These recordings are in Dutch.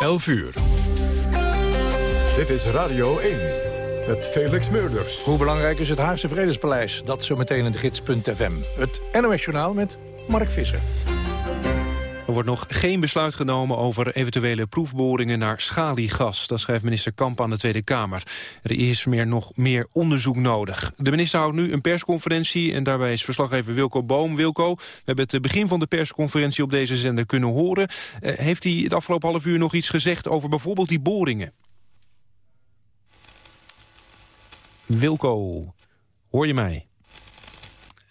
11 uur. Dit is Radio 1 met Felix Meurders. Hoe belangrijk is het Haagse Vredespaleis? Dat zometeen in de gids.fm. Het NOS Journaal met Mark Visser. Er wordt nog geen besluit genomen over eventuele proefboringen naar schaliegas. Dat schrijft minister Kamp aan de Tweede Kamer. Er is meer, nog meer onderzoek nodig. De minister houdt nu een persconferentie en daarbij is verslaggever Wilco Boom. Wilco, we hebben het begin van de persconferentie op deze zender kunnen horen. Uh, heeft hij het afgelopen half uur nog iets gezegd over bijvoorbeeld die boringen? Wilco, hoor je mij?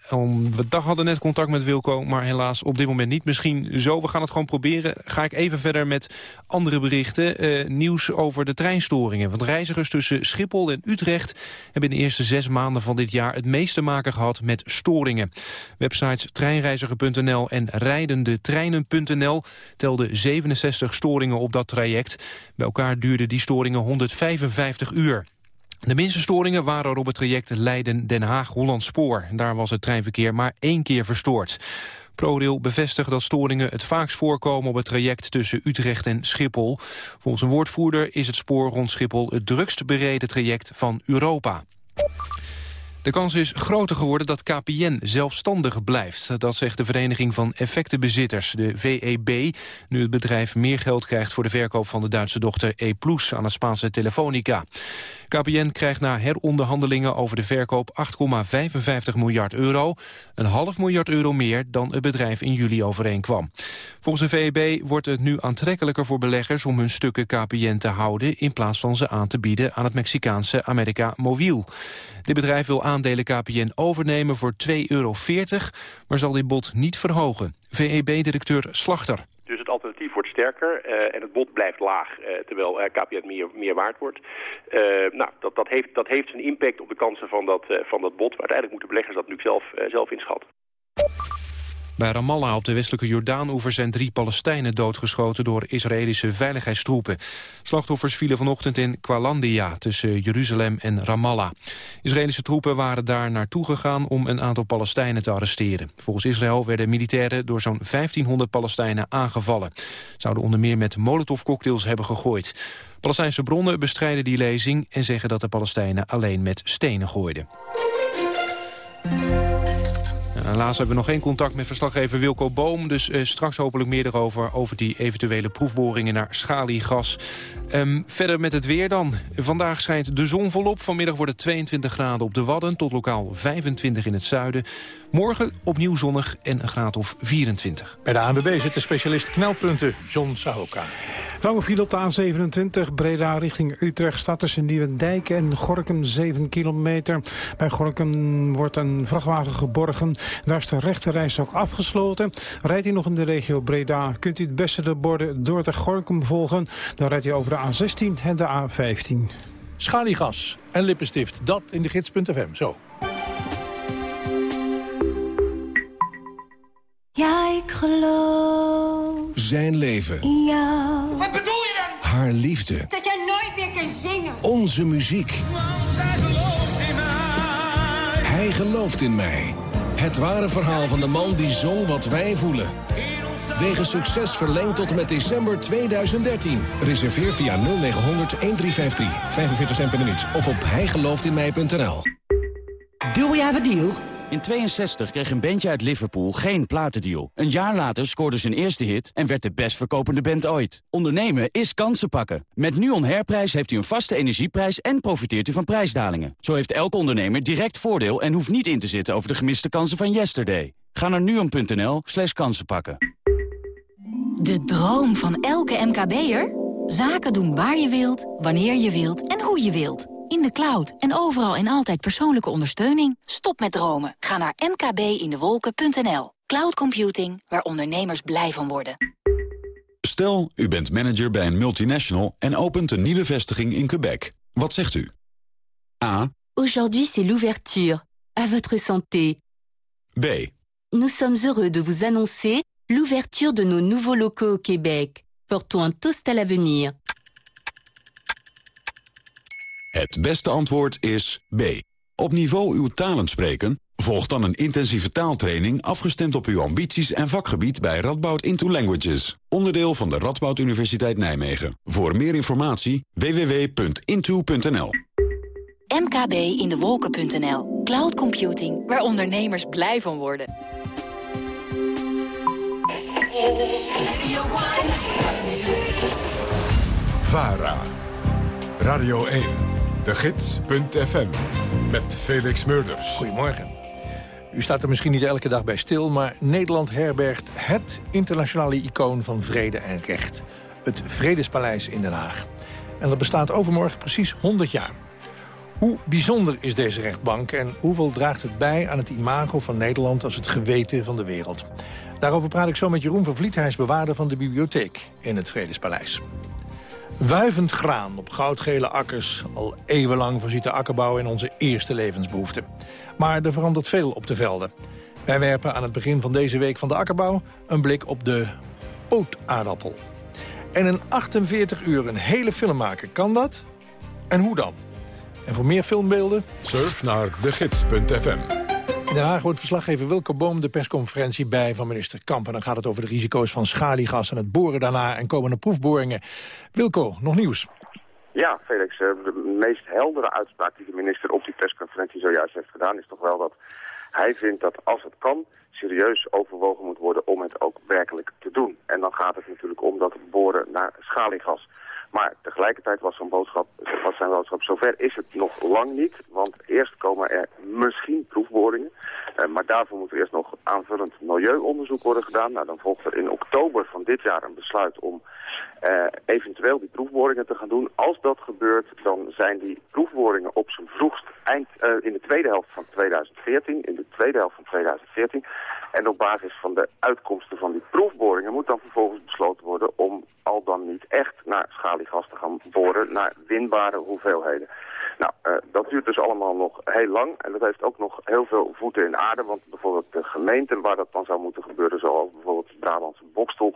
We hadden net contact met Wilco, maar helaas op dit moment niet. Misschien zo, we gaan het gewoon proberen. Ga ik even verder met andere berichten. Uh, nieuws over de treinstoringen. Want reizigers tussen Schiphol en Utrecht... hebben in de eerste zes maanden van dit jaar het meeste te maken gehad met storingen. Websites treinreiziger.nl en rijdendetreinen.nl telden 67 storingen op dat traject. Bij elkaar duurden die storingen 155 uur. De minste storingen waren op het traject Leiden-Den Haag-Holland Spoor. Daar was het treinverkeer maar één keer verstoord. ProRail bevestigt dat storingen het vaakst voorkomen op het traject tussen Utrecht en Schiphol. Volgens een woordvoerder is het spoor rond Schiphol het drukst bereden traject van Europa. De kans is groter geworden dat KPN zelfstandig blijft. Dat zegt de Vereniging van Effectenbezitters, de VEB... nu het bedrijf meer geld krijgt voor de verkoop van de Duitse dochter E+, aan het Spaanse Telefonica. KPN krijgt na heronderhandelingen over de verkoop 8,55 miljard euro. Een half miljard euro meer dan het bedrijf in juli overeenkwam. Volgens de VEB wordt het nu aantrekkelijker voor beleggers om hun stukken KPN te houden... in plaats van ze aan te bieden aan het Mexicaanse America Mobiel. Dit bedrijf wil aandelen KPN overnemen voor 2,40 euro, maar zal dit bod niet verhogen. VEB-directeur Slachter. Dus het alternatief wordt uh, en het bod blijft laag, uh, terwijl uh, KPN meer, meer waard wordt. nou, dat, dat, heeft, dat heeft een impact op de kansen van dat, van dat bod. Maar uiteindelijk moeten beleggers dat nu zelf, zelf inschatten. Bij Ramallah op de westelijke Jordaan-oever zijn drie Palestijnen doodgeschoten door Israëlische veiligheidstroepen. Slachtoffers vielen vanochtend in Kwalandia tussen Jeruzalem en Ramallah. Israëlische troepen waren daar naartoe gegaan om een aantal Palestijnen te arresteren. Volgens Israël werden militairen door zo'n 1500 Palestijnen aangevallen. Zouden onder meer met molotovcocktails hebben gegooid. Palestijnse bronnen bestrijden die lezing en zeggen dat de Palestijnen alleen met stenen gooiden. Helaas hebben we nog geen contact met verslaggever Wilco Boom. Dus uh, straks hopelijk meer erover, over die eventuele proefboringen naar schaliegas. Um, verder met het weer dan. Vandaag schijnt de zon volop. Vanmiddag wordt het 22 graden op de Wadden tot lokaal 25 in het zuiden. Morgen opnieuw zonnig en een graad of 24. Bij de ANWB zitten specialist knelpunten, John Sahoka. Lange file op de A27, Breda richting Utrecht... staat tussen Nieuwendijk en Gorkum 7 kilometer. Bij Gorkum wordt een vrachtwagen geborgen. Daar is de rechterreis ook afgesloten. Rijdt u nog in de regio Breda, kunt u het beste de borden door de Gorkum volgen. Dan rijdt u over de A16 en de A15. Schaliegas en lippenstift, dat in de gids.fm. Zo. Ja, ik geloof. Zijn leven. In jou. Wat bedoel je dan? Haar liefde. Dat jij nooit meer kunt zingen. Onze muziek. Hij gelooft in mij. Het ware verhaal van de man die zong wat wij voelen. Wegen succes verlengd tot en met december 2013. Reserveer via 0900 1353. 45 cent per minuut. Of op hijgelooftinmij.nl. Do we have a deal? In 62 kreeg een bandje uit Liverpool geen platendeal. Een jaar later scoorde zijn eerste hit en werd de best verkopende band ooit. Ondernemen is kansen pakken. Met NUON Herprijs heeft u een vaste energieprijs en profiteert u van prijsdalingen. Zo heeft elke ondernemer direct voordeel en hoeft niet in te zitten over de gemiste kansen van yesterday. Ga naar nuon.nl slash kansenpakken. De droom van elke MKB'er? Zaken doen waar je wilt, wanneer je wilt en hoe je wilt. In de cloud en overal en altijd persoonlijke ondersteuning. Stop met dromen. Ga naar mkbindewolken.nl. Cloud computing, waar ondernemers blij van worden. Stel, u bent manager bij een multinational en opent een nieuwe vestiging in Quebec. Wat zegt u? A. Aujourd'hui c'est l'ouverture. À votre santé. B. Nous sommes heureux de vous annoncer l'ouverture de nos nouveaux locaux au Québec. Portons un toast à l'avenir. Het beste antwoord is B. Op niveau uw talen spreken Volg dan een intensieve taaltraining afgestemd op uw ambities en vakgebied bij Radboud Into Languages. Onderdeel van de Radboud Universiteit Nijmegen. Voor meer informatie www.into.nl mkb in de wolken.nl. Cloud computing, waar ondernemers blij van worden. VARA. Radio 1. De Gids.fm. Met Felix Murders. Goedemorgen. U staat er misschien niet elke dag bij stil, maar Nederland herbergt het internationale icoon van vrede en recht. Het Vredespaleis in Den Haag. En dat bestaat overmorgen precies 100 jaar. Hoe bijzonder is deze rechtbank en hoeveel draagt het bij aan het imago van Nederland als het geweten van de wereld? Daarover praat ik zo met Jeroen van Vliet, hij is bewaarder van de bibliotheek in het Vredespaleis. Wuivend graan op goudgele akkers. Al eeuwenlang voorziet de akkerbouw in onze eerste levensbehoeften. Maar er verandert veel op de velden. Wij werpen aan het begin van deze week van de akkerbouw... een blik op de pootaardappel. En in 48 uur een hele film maken, kan dat? En hoe dan? En voor meer filmbeelden... Surf naar degids.fm. In Den Haag wordt verslaggever Wilco Boom de persconferentie bij van minister Kamp. En dan gaat het over de risico's van schaliegas en het boren daarna en komende proefboringen. Wilco, nog nieuws? Ja, Felix, eh, de meest heldere uitspraak die de minister op die persconferentie zojuist heeft gedaan... is toch wel dat hij vindt dat als het kan serieus overwogen moet worden om het ook werkelijk te doen. En dan gaat het natuurlijk om dat boren naar schaliegas. Maar tegelijkertijd was, zo'n boodschap, zijn boodschap, zover is het nog lang niet. Want eerst komen er misschien proefboringen. Uh, maar daarvoor moet er eerst nog aanvullend milieuonderzoek worden gedaan. Nou, dan volgt er in oktober van dit jaar een besluit om uh, eventueel die proefboringen te gaan doen. Als dat gebeurt, dan zijn die proefboringen op zijn vroegst eind, uh, in de tweede helft van 2014. In de tweede helft van 2014. En op basis van de uitkomsten van die proefboringen moet dan vervolgens besloten worden om al dan niet echt naar schaliegas te gaan boren, naar winbare hoeveelheden. Nou, uh, dat duurt dus allemaal nog heel lang en dat heeft ook nog heel veel voeten in aarde, want bijvoorbeeld de gemeenten waar dat dan zou moeten gebeuren, zoals bijvoorbeeld Brabantse Bokstel,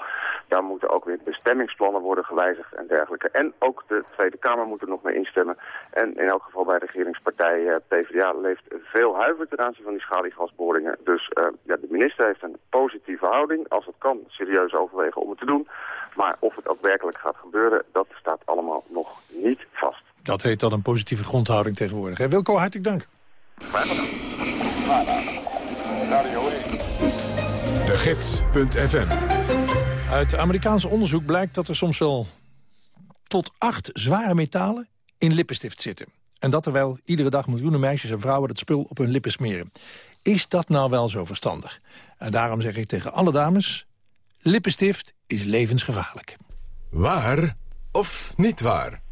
daar moeten ook weer bestemmingsplannen worden gewijzigd en dergelijke. En ook de Tweede Kamer moet er nog mee instemmen. En in elk geval bij de regeringspartij uh, PvdA leeft veel huiver ten aanzien van die schaliegasboringen. Dus uh, ja, de minister heeft een positieve houding. Als het kan, serieus overwegen om het te doen. Maar of het ook werkelijk gaat gebeuren, dat staat allemaal nog niet vast. Dat heet dan een positieve grondhouding tegenwoordig. Hè? Wilco, hartelijk dank. De Gids.fm Uit Amerikaans onderzoek blijkt dat er soms wel tot acht zware metalen in lippenstift zitten. En dat terwijl iedere dag miljoenen meisjes en vrouwen dat spul op hun lippen smeren. Is dat nou wel zo verstandig? En daarom zeg ik tegen alle dames, lippenstift is levensgevaarlijk. Waar of niet waar?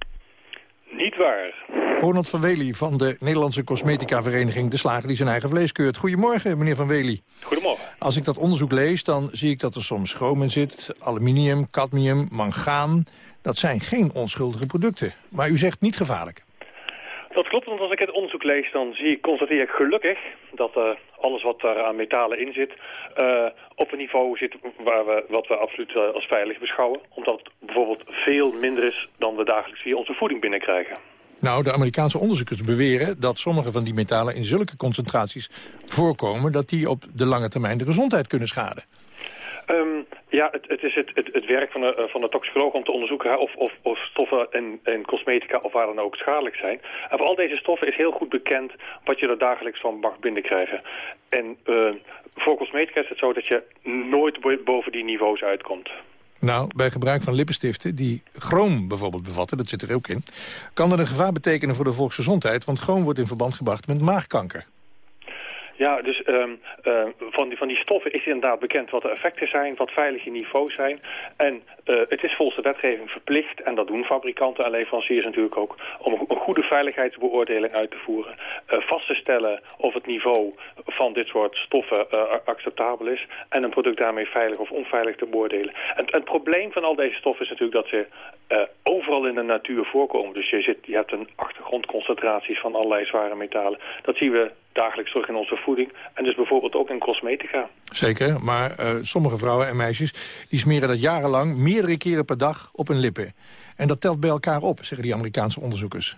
Niet waar. Ronald van Wely van de Nederlandse Cosmetica-vereniging De Slager die zijn eigen vlees keurt. Goedemorgen, meneer van Wely. Goedemorgen. Als ik dat onderzoek lees, dan zie ik dat er soms chroom in zit, aluminium, cadmium, mangaan. Dat zijn geen onschuldige producten. Maar u zegt niet gevaarlijk. Dat klopt, want als ik het onderzoek lees, dan zie ik, constateer ik gelukkig dat uh, alles wat er aan metalen in zit, uh, op een niveau zit waar we, wat we absoluut uh, als veilig beschouwen. Omdat het bijvoorbeeld veel minder is dan we dagelijks via onze voeding binnenkrijgen. Nou, de Amerikaanse onderzoekers beweren dat sommige van die metalen in zulke concentraties voorkomen dat die op de lange termijn de gezondheid kunnen schaden. Um, ja, het, het is het, het, werk van de, van de toxicoloog om te onderzoeken of, of, of stoffen en, cosmetica of waar dan ook schadelijk zijn. En voor al deze stoffen is heel goed bekend wat je er dagelijks van mag binnenkrijgen. En uh, voor cosmetica is het zo dat je nooit boven die niveaus uitkomt. Nou, bij gebruik van lipenstiften die chroom bijvoorbeeld bevatten, dat zit er ook in... kan dat een gevaar betekenen voor de volksgezondheid... want chroom wordt in verband gebracht met maagkanker. Ja, dus um, uh, van, die, van die stoffen is inderdaad bekend wat de effecten zijn, wat veilige niveaus zijn. En uh, het is volgens de wetgeving verplicht, en dat doen fabrikanten en leveranciers natuurlijk ook, om een goede veiligheidsbeoordeling uit te voeren. Uh, vast te stellen of het niveau van dit soort stoffen acceptabel is en een product daarmee veilig of onveilig te beoordelen. En, het probleem van al deze stoffen is natuurlijk dat ze overal in de natuur voorkomen. Dus je, zit, je hebt een achtergrondconcentraties van allerlei zware metalen. Dat zien we dagelijks terug in onze voeding. En dus bijvoorbeeld ook in cosmetica. Zeker, maar uh, sommige vrouwen en meisjes... die smeren dat jarenlang meerdere keren per dag op hun lippen. En dat telt bij elkaar op, zeggen die Amerikaanse onderzoekers.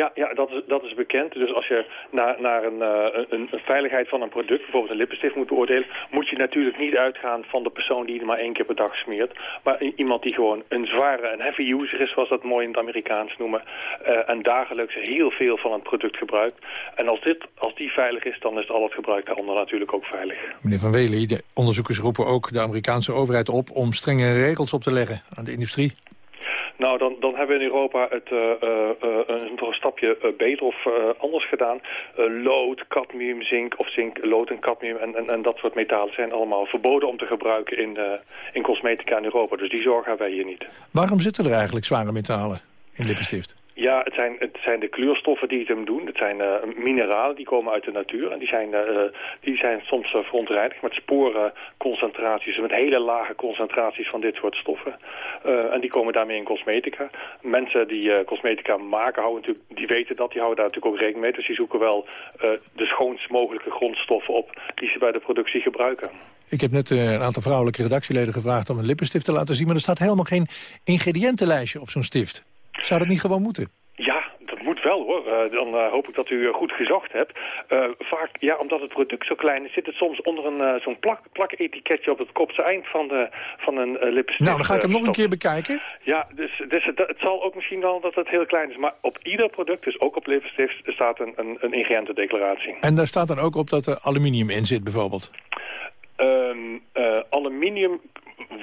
Ja, ja dat, is, dat is bekend. Dus als je naar, naar een, uh, een, een, veiligheid van een product, bijvoorbeeld een lippenstift moet beoordelen, moet je natuurlijk niet uitgaan van de persoon die het maar één keer per dag smeert. Maar iemand die gewoon een zware, een heavy user is, zoals dat mooi in het Amerikaans noemen, uh, en dagelijks heel veel van het product gebruikt. En als, dit, als die veilig is, dan is al het gebruik daaronder natuurlijk ook veilig. Meneer Van Wely, de onderzoekers roepen ook de Amerikaanse overheid op om strenge regels op te leggen aan de industrie. Nou, dan, dan hebben we in Europa het uh, een, een stapje beter of anders gedaan. lood, cadmium, zink of zink, lood en cadmium en, en, dat soort metalen zijn allemaal verboden om te gebruiken in, in cosmetica in Europa. Dus die zorg hebben wij hier niet. Waarom zitten er eigenlijk zware metalen in lippenstift? Ja, het zijn, het zijn de kleurstoffen die het hem doen. Het zijn uh, mineralen die komen uit de natuur. En die zijn, uh, die zijn soms uh, verontreinigd met sporenconcentraties. Met hele lage concentraties van dit soort stoffen. en die komen daarmee in cosmetica. Mensen die cosmetica maken, houden natuurlijk, die weten dat. Die houden daar natuurlijk ook rekening mee. Dus die zoeken wel de schoonst mogelijke grondstoffen op die ze bij de productie gebruiken. Ik heb net een aantal vrouwelijke redactieleden gevraagd om een lippenstift te laten zien. Maar er staat helemaal geen ingrediëntenlijstje op zo'n stift. Zou dat niet gewoon moeten? Ja, dat moet wel hoor. Uh, dan uh, hoop ik dat u goed gezocht hebt. Uh, vaak, ja, omdat het product zo klein is, zit het soms onder een zo'n plak, plaketiketje op het kopse eind van, de, van een lippenstift. Nou, dan ga ik hem nog een keer bekijken. Ja, dus, dus het, het, zal ook misschien wel dat het heel klein is. Maar op ieder product, dus ook op lippenstift, staat een, een, een ingrediëntendeclaratie. En daar staat dan ook op dat er aluminium in zit bijvoorbeeld? Um, aluminium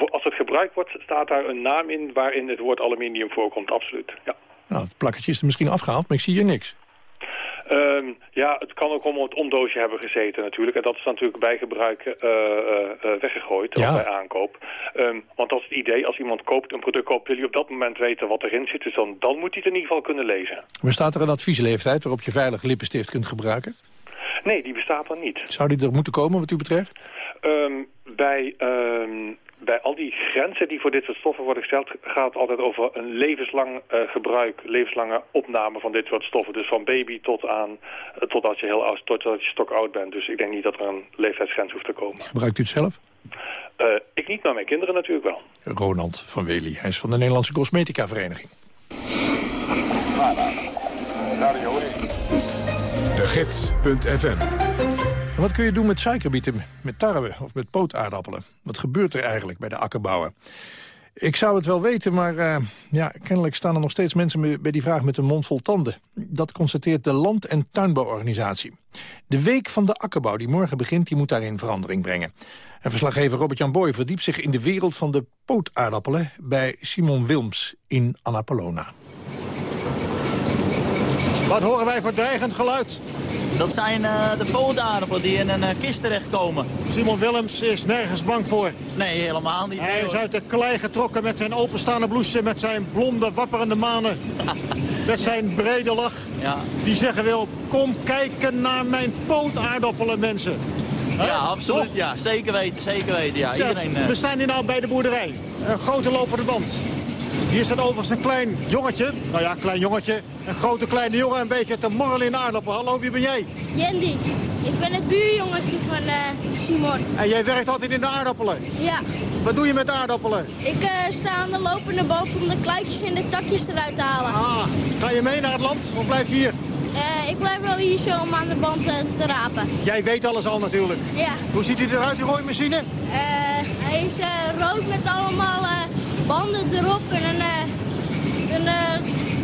als het gebruikt wordt, staat daar een naam in waarin het woord aluminium voorkomt, absoluut. Ja. Nou, het plakketje is er misschien afgehaald, maar ik zie hier niks. Um, ja, het kan ook om het omdoosje hebben gezeten natuurlijk. En dat is natuurlijk bij gebruik uh, uh, weggegooid ja. bij aankoop. Um, want dat is het idee. Als iemand koopt, een product koopt, wil je op dat moment weten wat erin zit. Dus dan, dan moet hij het in ieder geval kunnen lezen. Maar staat er een adviesleeftijd waarop je veilig lippenstift kunt gebruiken? Nee, die bestaat er niet. Zou die er moeten komen wat u betreft? Um, bij bij al die grenzen die voor dit soort stoffen worden gesteld... gaat het altijd over een levenslang uh, gebruik, levenslange opname van dit soort stoffen. Dus van baby tot aan, uh, tot als je heel oud, tot als je stok oud bent. Dus ik denk niet dat er een leeftijdsgrens hoeft te komen. Gebruikt u het zelf? Uh, ik niet, maar mijn kinderen natuurlijk wel. Ronald van Wely, hij is van de Nederlandse Cosmetica Vereniging. De Gids.fm wat kun je doen met suikerbieten, met tarwe of met pootaardappelen? Wat gebeurt er eigenlijk bij de akkerbouwen? Ik zou het wel weten, maar uh, ja, kennelijk staan er nog steeds mensen bij die vraag met een mond vol tanden. Dat constateert de Land- en Tuinbouworganisatie. De Week van de Akkerbouw die morgen begint, die moet daarin verandering brengen. En verslaggever Robert-Jan Boy verdiept zich in de wereld van de pootaardappelen... bij Simon Wilms in Annapolona. Wat horen wij voor dreigend geluid? Dat zijn uh, de pootaardappelen die in een uh, kist terechtkomen. Simon Willems is nergens bang voor. Nee, helemaal niet. Hij is uit de klei getrokken met zijn openstaande blouse, met zijn blonde, wapperende manen. met zijn brede lach. Ja. Die zeggen wil, kom kijken naar mijn pootaardappelen, mensen. Ja, absoluut. Ja, zeker weten, zeker weten. Ja. Iedereen, uh... We staan hier nou bij de boerderij. Een grote lopende band. Hier staat overigens een klein jongetje. Nou ja, klein jongetje. Een grote kleine jongen een beetje te morrelen in de aardappel. Hallo, wie ben jij? Jendi. Ik ben het buurjongetje van uh, Simon. En jij werkt altijd in de aardappelen? Ja. Wat doe je met de aardappelen? Ik uh, sta aan de lopende band om de kluitjes en de takjes eruit te halen. Ah, ga je mee naar het land of blijf je hier? Uh, ik blijf wel hier zo om aan de band te rapen. Jij weet alles al natuurlijk. Ja. Hoe ziet hij eruit, die rooimachine? hij is rood met allemaal banden erop en dan, uh, dan uh,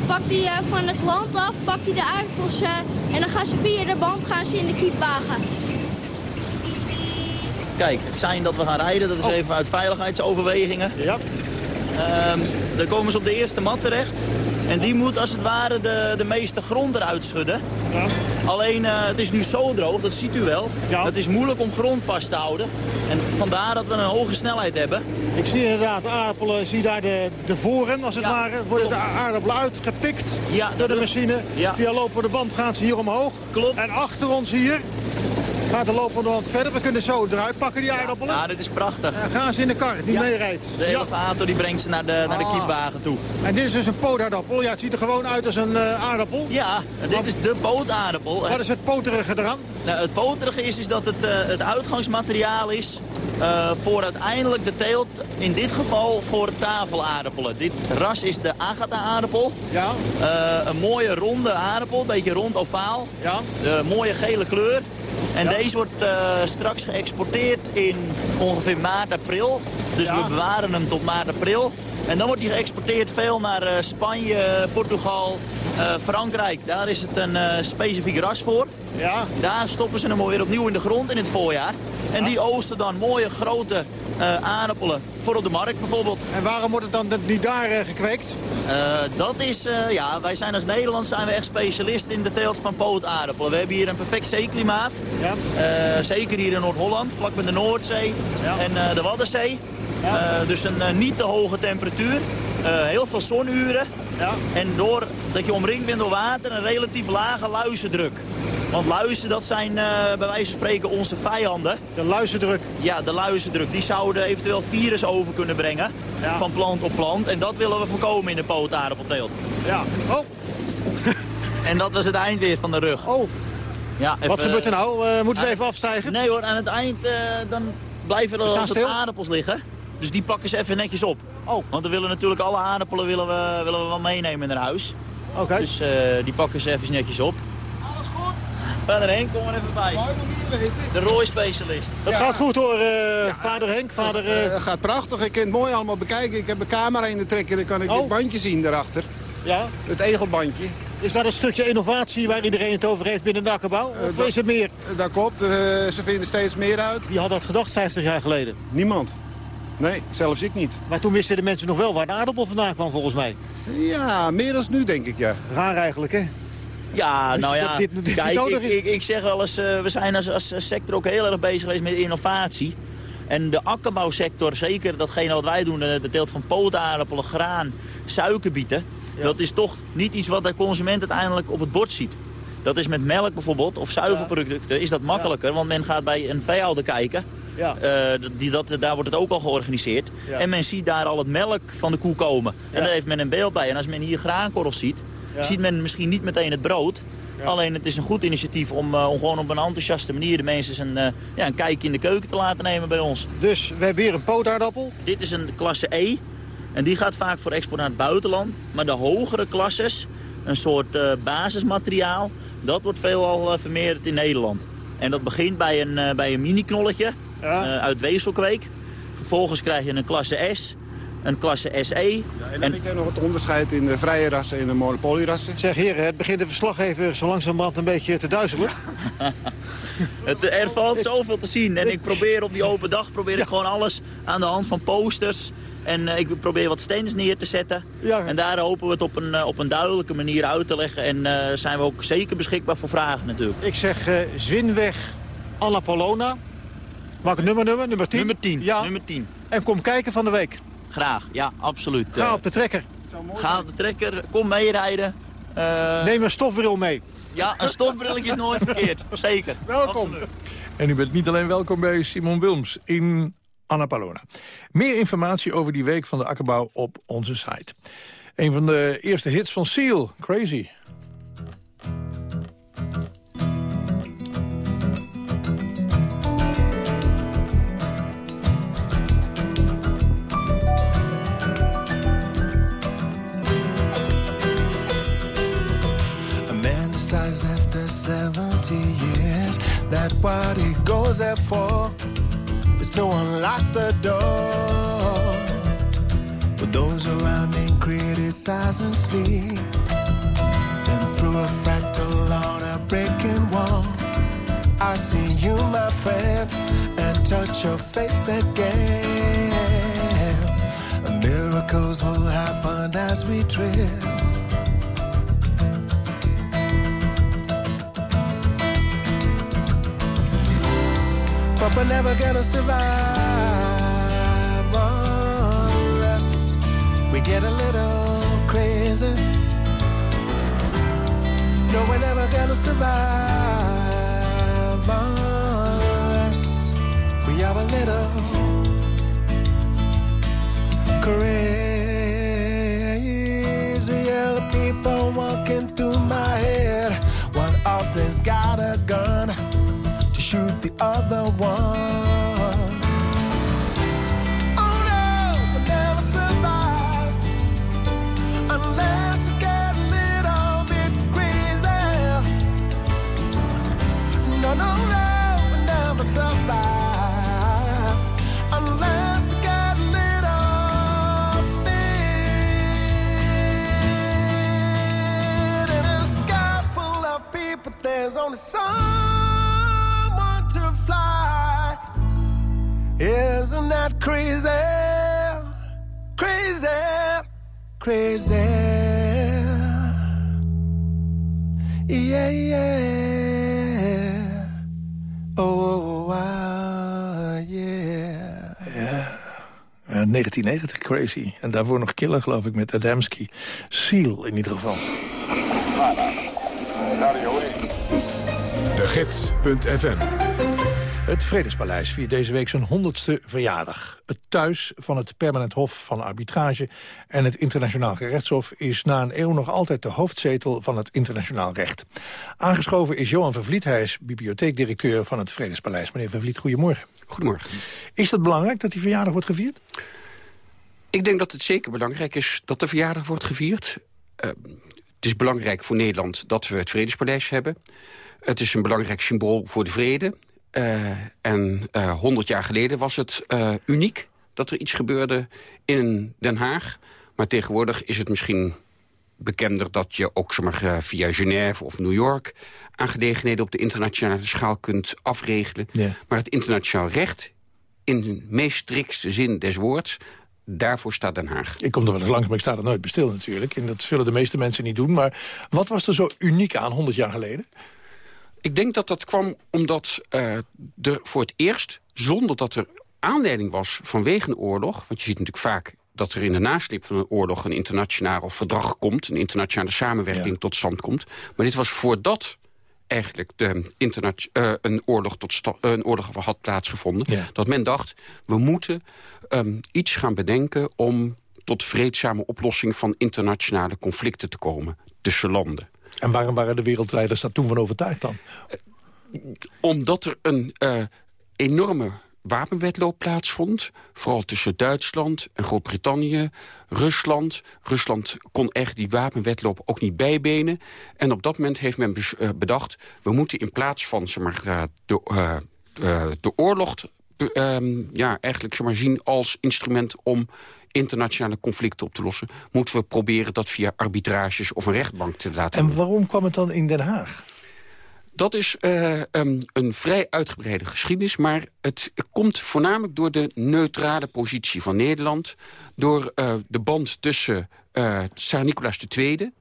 pakt hij uh, van het land af, pakt hij de aardappels en dan gaan ze via de band gaan ze in de kiepwagen. Kijk, het zijn dat we gaan rijden, dat is oh. even uit veiligheidsoverwegingen. Ja. Um, dan komen ze op de eerste mat terecht. En die moet als het ware de, de meeste grond eruit schudden. Ja. Alleen uh, het is nu zo droog, dat ziet u wel. Ja. Het is moeilijk om grond vast te houden. En vandaar dat we een hoge snelheid hebben. Ik zie inderdaad aardappelen, zie daar de, de voren als het ware. Worden de aardappelen uitgepikt door de machine. Via lopende band gaan ze hier omhoog. Klopt. En achter ons hier Gaat de lopende hand verder. We kunnen zo eruit pakken, die aardappelen. Ja, dit is prachtig. En gaan ze in de kar die Ja. meerijdt. De Ja. elevator die brengt ze naar de, naar de Ah. kiepwagen toe. En dit is dus een pootaardappel. Ja, het ziet er gewoon uit als een eh, aardappel. Ja, dit is de pootaardappel. Wat is het poterige eraan? Nou, het poterige is, is dat het, eh, het uitgangsmateriaal is eh, voor uiteindelijk de teelt, in dit geval voor tafelaardappelen. Dit ras is de Agatha-aardappel. Ja. Een mooie ronde aardappel, een beetje rond ovaal. Ja. De mooie gele kleur. En deze wordt eh, straks geëxporteerd in ongeveer maart, april. Dus Ja. we bewaren hem tot maart, april. En dan wordt hij geëxporteerd veel naar eh, Spanje, Portugal, eh, Frankrijk. Daar is het een specifiek ras voor. Ja. Daar stoppen ze hem weer opnieuw in de grond in het voorjaar. En die oosten dan mooie grote aardappelen voor op de markt bijvoorbeeld. En waarom wordt het dan niet daar gekweekt? Eh, dat is, eh, ja, wij zijn als Nederland zijn we echt specialist in de teelt van pootaardappelen. We hebben hier een perfect zeeklimaat. Ja. Eh, zeker hier in Noord-Holland, vlak bij de Noordzee en de Waddenzee. Eh, dus een eh, niet te hoge temperatuur, eh, heel veel zonuren. Ja. En doordat je omringd bent door water, een relatief lage luizendruk. Want luizen, dat zijn bij wijze van spreken onze vijanden. De luizendruk? Ja, de luizendruk. Die zouden eventueel virus over kunnen brengen van plant op plant. En dat willen we voorkomen in de pootaardappelteelt. Ja. Oh. En dat was het eind weer van de rug. Oh. Ja, Wat even- gebeurt er nou? Moeten we even afstijgen? Nee hoor, aan het eind dan blijven er als stil? aardappels liggen. Dus die pakken ze even netjes op. Oh. Want we willen natuurlijk alle aardappelen willen we, willen we wel meenemen naar huis. Oké. Dus eh, die pakken ze even netjes op. Alles goed? Vader Henk, kom er even bij. De rooispecialist. Dat gaat goed hoor, eh, vader Henk. Vader, eh, Het gaat prachtig. Ik kan het mooi allemaal bekijken. Ik heb een camera in de trekker. Dan kan ik Oh. dit bandje zien daarachter. Ja. Het egelbandje. Is dat een stukje innovatie waar iedereen het over heeft binnen de akkerbouw? Of is het meer? Dat klopt. Eh, ze vinden steeds meer uit. Wie had dat gedacht 50 jaar geleden? Niemand. Nee, zelfs ik niet. Maar toen wisten de mensen nog wel waar de aardappel vandaan kwam volgens mij. Ja, meer dan nu denk ik, ja. Raar eigenlijk, hè? Ja, nou ja, dit- ik, ik, ik zeg wel eens, eh, we zijn als, als sector ook heel erg bezig geweest met innovatie. En de akkerbouwsector, zeker datgene wat wij doen, de, de teelt van pootaardappelen, graan, suikerbieten. Dat is toch niet iets wat de consument uiteindelijk op het bord ziet. Dat is met melk bijvoorbeeld, of zuivelproducten, is dat makkelijker. Want men gaat bij een veehouder kijken. Ja. Eh, die, dat, daar wordt het ook al georganiseerd. Ja. En men ziet daar al het melk van de koe komen. En daar heeft men een beeld bij. En als men hier graankorrels ziet, ziet men misschien niet meteen het brood. Alleen het is een goed initiatief om, eh, om gewoon op een enthousiaste manier de mensen een, eh, ja, een kijkje in de keuken te laten nemen bij ons. Dus we hebben hier een pootaardappel. Dit is een klasse E. En die gaat vaak voor export naar het buitenland. Maar de hogere klasses, een soort basismateriaal, dat wordt veelal uh, vermeerderd in Nederland. En dat begint bij een, uh, bij een mini-knolletje Ja. uh, uit Wezelkweek. Vervolgens krijg je een klasse S, een klasse SE. En dan en heb je nog het onderscheid in de vrije rassen en de monopolierassen. Zeg heren, het begint de verslaggever zo langzamerhand een beetje te duizelen. Het, er valt zoveel te zien. En ik probeer op die open dag probeer ik gewoon alles aan de hand van posters. En uh, ik probeer wat stands neer te zetten. Ja. En daar hopen we het op een, uh, op een duidelijke manier uit te leggen. En uh, zijn we ook zeker beschikbaar voor vragen natuurlijk. Ik zeg uh, Zwinweg Anna Maak het nummer nummer, nummer 10. Nummer 10, ja. nummer 10. En kom kijken van de week. Graag, ja, absoluut. Ga op de trekker. Ga op de trekker, kom meerijden. Uh, Neem een stofbril mee. Ja, een stofbrilletje is nooit verkeerd. Zeker. Welkom. Absoluut. En u bent niet alleen welkom bij Simon Wilms in Annapolona. Meer informatie over die week van de akkerbouw op onze site. Een van de eerste hits van Seal, Crazy. That what he goes there for is to unlock the door. But those around him criticize and sleep. Then through a fractal on a breaking wall, I see you, my friend, and touch your face again. Miracles will happen as we drift. But we're never gonna survive unless we get a little crazy. No, we're never gonna survive unless we are a little crazy. People walking through my head. One of them's got a gun the other one. Crazy? Crazy, crazy. Yeah, yeah. Oh, wow, yeah. Ja. Ja, 1990, Crazy. En daarvoor nog Killer, geloof ik, met Adamski. Seal, in ieder geval. De Gids.fm Het Vredespaleis viert deze week zijn 100ste verjaardag. Het thuis van het Permanent Hof van Arbitrage en het Internationaal Gerechtshof... is na een eeuw nog altijd de hoofdzetel van het internationaal recht. Aangeschoven is Johan Vervliet, hij is bibliotheekdirecteur van het Vredespaleis. Meneer Vervliet, goedemorgen. Goedemorgen. Is het belangrijk dat die verjaardag wordt gevierd? Ik denk dat het zeker belangrijk is dat de verjaardag wordt gevierd. Uh, het is belangrijk voor Nederland dat we het Vredespaleis hebben. Het is een belangrijk symbool voor de vrede. Uh, en uh, 100 jaar geleden was het uh, uniek dat er iets gebeurde in Den Haag. Maar tegenwoordig is het misschien bekender dat je ook zomaar, via Genève of New York... aangelegenheden op de internationale schaal kunt afregelen. Ja. Maar het internationaal recht, in de meest strikste zin des woords... daarvoor staat Den Haag. Ik kom er wel eens langs, maar ik sta er nooit bij stil natuurlijk. En dat zullen de meeste mensen niet doen. Maar wat was er zo uniek aan 100 jaar geleden? Ik denk dat dat kwam omdat uh, er voor het eerst, zonder dat er aanleiding was vanwege een oorlog... want je ziet natuurlijk vaak dat er in de nasleep van een oorlog... een internationaal verdrag komt, een internationale samenwerking ja. tot stand komt. Maar dit was voordat eigenlijk de uh, een, oorlog tot een oorlog had plaatsgevonden... Ja. dat men dacht, we moeten um, iets gaan bedenken... om tot vreedzame oplossing van internationale conflicten te komen tussen landen. En waarom waren de wereldleiders daar toen van overtuigd dan? Omdat er een uh, enorme wapenwetloop plaatsvond. Vooral tussen Duitsland en Groot-Brittannië, Rusland. Rusland kon echt die wapenwetloop ook niet bijbenen. En op dat moment heeft men bedacht... we moeten in plaats van zeg maar, de, de oorlog... Um, ja, eigenlijk zeg maar, zien als instrument om internationale conflicten op te lossen... moeten we proberen dat via arbitrages of een rechtbank te laten En waarom kwam het dan in Den Haag? Dat is uh, um, een vrij uitgebreide geschiedenis... maar het komt voornamelijk door de neutrale positie van Nederland... door uh, de band tussen uh, Tsar Nicolaas II...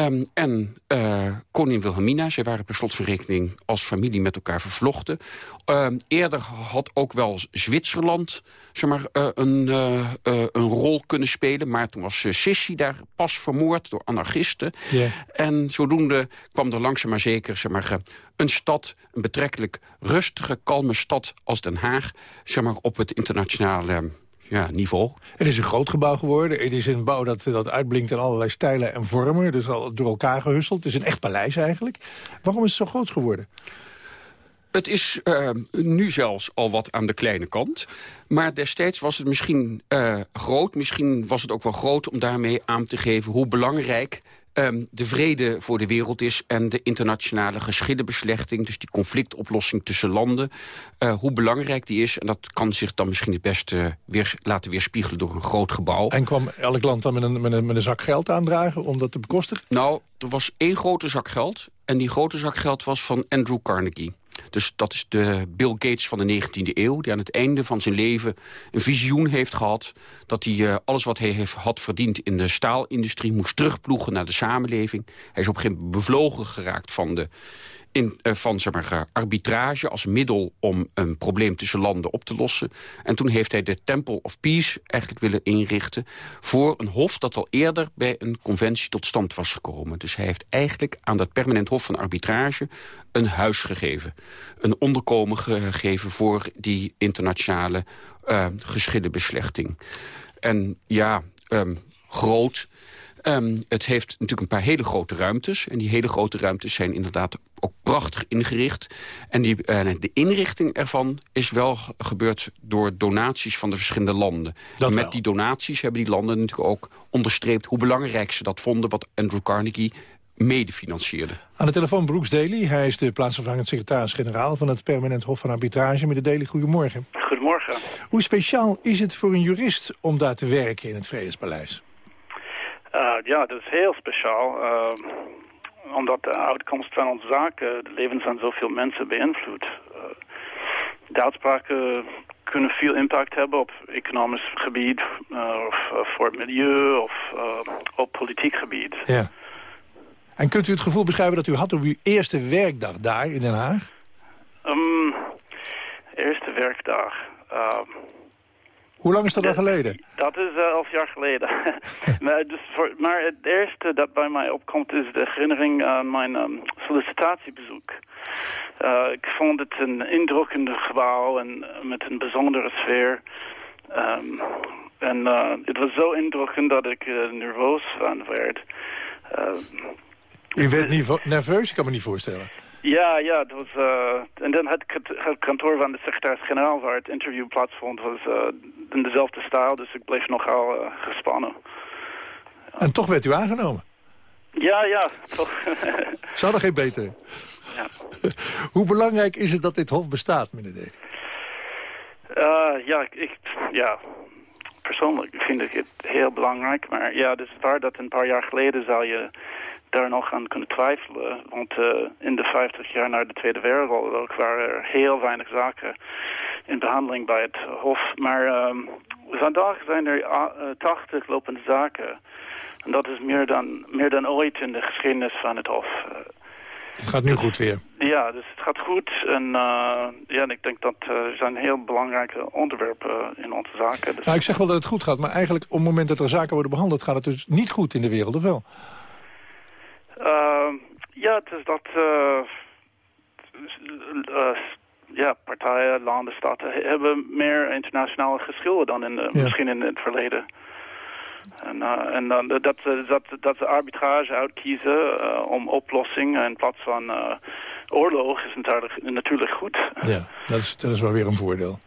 Um, en uh, koningin Wilhelmina, zij waren per slot van rekening als familie met elkaar vervlochten. Um, eerder had ook wel Zwitserland zeg maar, uh, een, uh, een rol kunnen spelen. Maar toen was Sissi daar pas vermoord door anarchisten. Yeah. En zodoende kwam er langzaam maar zeker zeg maar, een stad, een betrekkelijk rustige, kalme stad als Den Haag... Zeg maar, op het internationale ja, niveau. Het is een groot gebouw geworden. Het is een bouw dat, dat uitblinkt in allerlei stijlen en vormen. Dus al door elkaar gehusseld. Het is een echt paleis eigenlijk. Waarom is het zo groot geworden? Het is uh, nu zelfs al wat aan de kleine kant. Maar destijds was het misschien uh, groot. Misschien was het ook wel groot om daarmee aan te geven... hoe belangrijk um, de vrede voor de wereld is... en de internationale geschillenbeslechting... dus die conflictoplossing tussen landen... Uh, hoe belangrijk die is. En dat kan zich dan misschien het beste weer, laten weerspiegelen... door een groot gebouw. En kwam elk land dan met een, met, een, met een zak geld aandragen om dat te bekostigen? Nou, er was één grote zak geld. En die grote zak geld was van Andrew Carnegie. Dus dat is de Bill Gates van de 19e eeuw... die aan het einde van zijn leven een visioen heeft gehad... dat hij uh, alles wat hij heeft, had verdiend in de staalindustrie... moest terugploegen naar de samenleving. Hij is op een gegeven moment bevlogen geraakt van de in, uh, van zeg maar, arbitrage als middel om een probleem tussen landen op te lossen. En toen heeft hij de Temple of Peace eigenlijk willen inrichten... voor een hof dat al eerder bij een conventie tot stand was gekomen. Dus hij heeft eigenlijk aan dat permanent hof van arbitrage een huis gegeven. Een onderkomen gegeven voor die internationale uh, geschillenbeslechting. En ja, um, groot Um, het heeft natuurlijk een paar hele grote ruimtes. En die hele grote ruimtes zijn inderdaad ook prachtig ingericht. En die, uh, de inrichting ervan is wel gebeurd door donaties van de verschillende landen. Dat en met wel. die donaties hebben die landen natuurlijk ook onderstreept... hoe belangrijk ze dat vonden, wat Andrew Carnegie mede financierde. Aan de telefoon Brooks Daly. Hij is de plaatsvervangend secretaris-generaal... van het Permanent Hof van Arbitrage. Meneer Daly, goedemorgen. Goedemorgen. Hoe speciaal is het voor een jurist om daar te werken in het Vredespaleis? Uh, ja, dat is heel speciaal. Uh, omdat de uitkomst van onze zaken de levens van zoveel mensen beïnvloedt. Uh, de uitspraken kunnen veel impact hebben op economisch gebied, of voor het milieu, of op politiek gebied. Ja. En kunt u het gevoel beschrijven dat u had op uw eerste werkdag daar in Den Haag? Um, eerste werkdag... Hoe lang is dat al geleden? Dat is uh, elf jaar geleden. maar, dus voor, maar het eerste dat bij mij opkomt is de herinnering aan mijn um, sollicitatiebezoek. Uh, ik vond het een indrukkende gebouw en uh, met een bijzondere sfeer. Um, en het was zo indrukkend dat ik nerveus van werd. U werd niet nerveus? Ik kan me niet voorstellen. Ja, ja, dat was, uh, en dan het, het kantoor van de secretaris-generaal waar het interview plaatsvond was uh, in dezelfde stijl, dus ik bleef nogal uh, gespannen. En toch werd u aangenomen? Ja, ja, toch. Zou er geen beter? Ja. Hoe belangrijk is het dat dit hof bestaat, meneer Deli? ja, ik, ja, persoonlijk vind ik het heel belangrijk, maar ja, het is waar dat een paar jaar geleden zou je daar nog aan kunnen twijfelen. Want uh, in de 50 jaar na de Tweede Wereldoorlog waren er heel weinig zaken in behandeling bij het Hof. Maar uh, vandaag zijn er uh, 80 lopende zaken. En dat is meer dan, meer dan ooit in de geschiedenis van het Hof. Het gaat nu goed weer. Ja, dus het gaat goed. En ja, ik denk dat er zijn heel belangrijke onderwerpen in onze zaken. Dus... Nou, ik zeg wel dat het goed gaat, maar eigenlijk op het moment dat er zaken worden behandeld... gaat het dus niet goed in de wereld, of wel? Uh, ja, het is dat uh, uh, ja, partijen, landen, staten hebben meer internationale geschillen dan in, ja. misschien in het verleden. En, en dan dat, dat, dat ze arbitrage uitkiezen om oplossingen in plaats van oorlog is natuurlijk, natuurlijk goed. Ja, dat is, dat is wel weer een voordeel.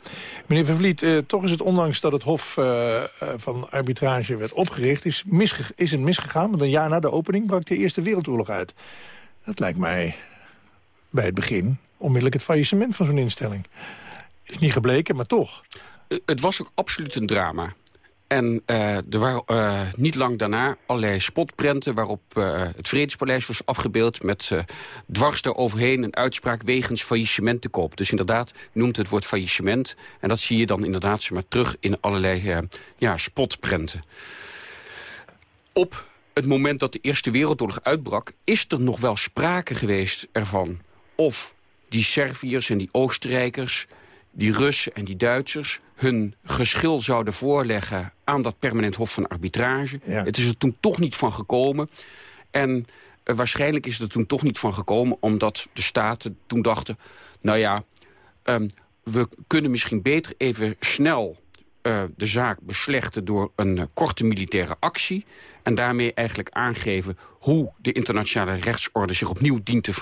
Meneer Vervliet, uh, toch is het ondanks dat het Hof uh, uh, van Arbitrage werd opgericht... Is, misge is het misgegaan, want een jaar na de opening brak de Eerste Wereldoorlog uit. Dat lijkt mij bij het begin onmiddellijk het faillissement van zo'n instelling. Is niet gebleken, maar toch. Het was ook absoluut een drama. En uh, er waren uh, niet lang daarna allerlei spotprenten... waarop uh, het Vredespaleis was afgebeeld met dwars eroverheen... een uitspraak wegens faillissement te koop. Dus inderdaad noemt het woord faillissement. En dat zie je dan inderdaad zeg maar, terug in allerlei ja, spotprenten. Op het moment dat de Eerste Wereldoorlog uitbrak... is er nog wel sprake geweest ervan... of die Serviërs en die Oostenrijkers die Russen en die Duitsers hun geschil zouden voorleggen aan dat permanent hof van arbitrage. Ja. Het is er toen toch niet van gekomen. En uh, waarschijnlijk is het er toen toch niet van gekomen... omdat de staten toen dachten... nou ja, um, we kunnen misschien beter even snel uh, de zaak beslechten... door een uh, korte militaire actie... en daarmee eigenlijk aangeven hoe de internationale rechtsorde zich opnieuw dient, te,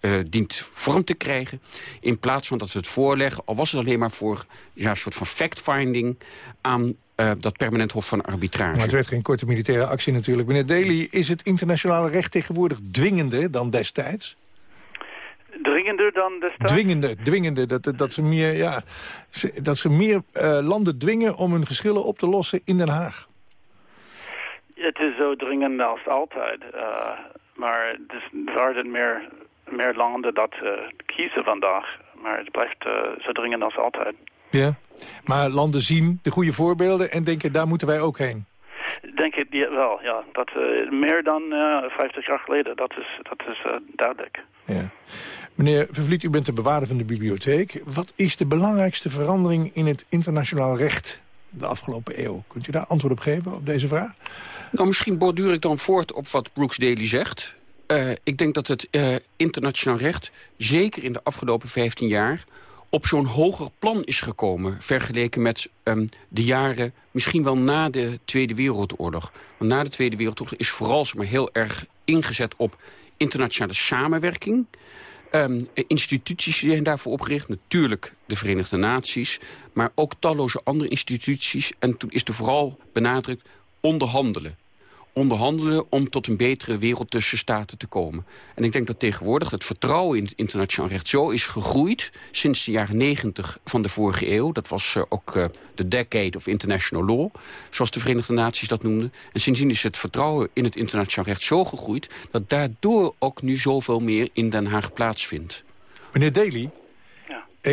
uh, dient vorm te krijgen. In plaats van dat we het voorleggen, al was het alleen maar voor ja, een soort van fact-finding aan dat permanent hof van arbitrage. Maar het werd geen korte militaire actie natuurlijk. Meneer Daly, is het internationale recht tegenwoordig dwingender dan destijds? Dringender dan destijds? Dwingender, dwingender. Dat, dat ze meer, ja, dat ze meer landen dwingen om hun geschillen op te lossen in Den Haag. Het is zo dringend als altijd. Uh, maar het is, er meer, meer landen dat uh, kiezen vandaag. Maar het blijft zo dringend als altijd. Ja, maar landen zien de goede voorbeelden en denken daar moeten wij ook heen. Denk ik ja, wel, ja. Dat, uh, meer dan uh, 50 jaar geleden, dat is, dat is uh, duidelijk. Ja. Meneer Vervliet, u bent de bewaarder van de bibliotheek. Wat is de belangrijkste verandering in het internationaal recht de afgelopen eeuw? Kunt u daar antwoord op geven, op deze vraag? Nou, misschien borduur ik dan voort op wat Brooks Daly zegt. Uh, ik denk dat het uh, internationaal recht, zeker in de afgelopen 15 jaar... op zo'n hoger plan is gekomen... vergeleken met um, de jaren misschien wel na de Tweede Wereldoorlog. Want na de Tweede Wereldoorlog is vooral maar, heel erg ingezet op internationale samenwerking... Um, instituties zijn daarvoor opgericht. Natuurlijk de Verenigde Naties. Maar ook talloze andere instituties. En toen is er vooral benadrukt onderhandelen onderhandelen om tot een betere wereld tussen staten te komen. En ik denk dat tegenwoordig het vertrouwen in het internationaal recht zo is gegroeid... sinds de jaren negentig van de vorige eeuw. Dat was uh, ook uh, de decade of international law, zoals de Verenigde Naties dat noemden. En sindsdien is het vertrouwen in het internationaal recht zo gegroeid... dat daardoor ook nu zoveel meer in Den Haag plaatsvindt. Meneer Daly, eh,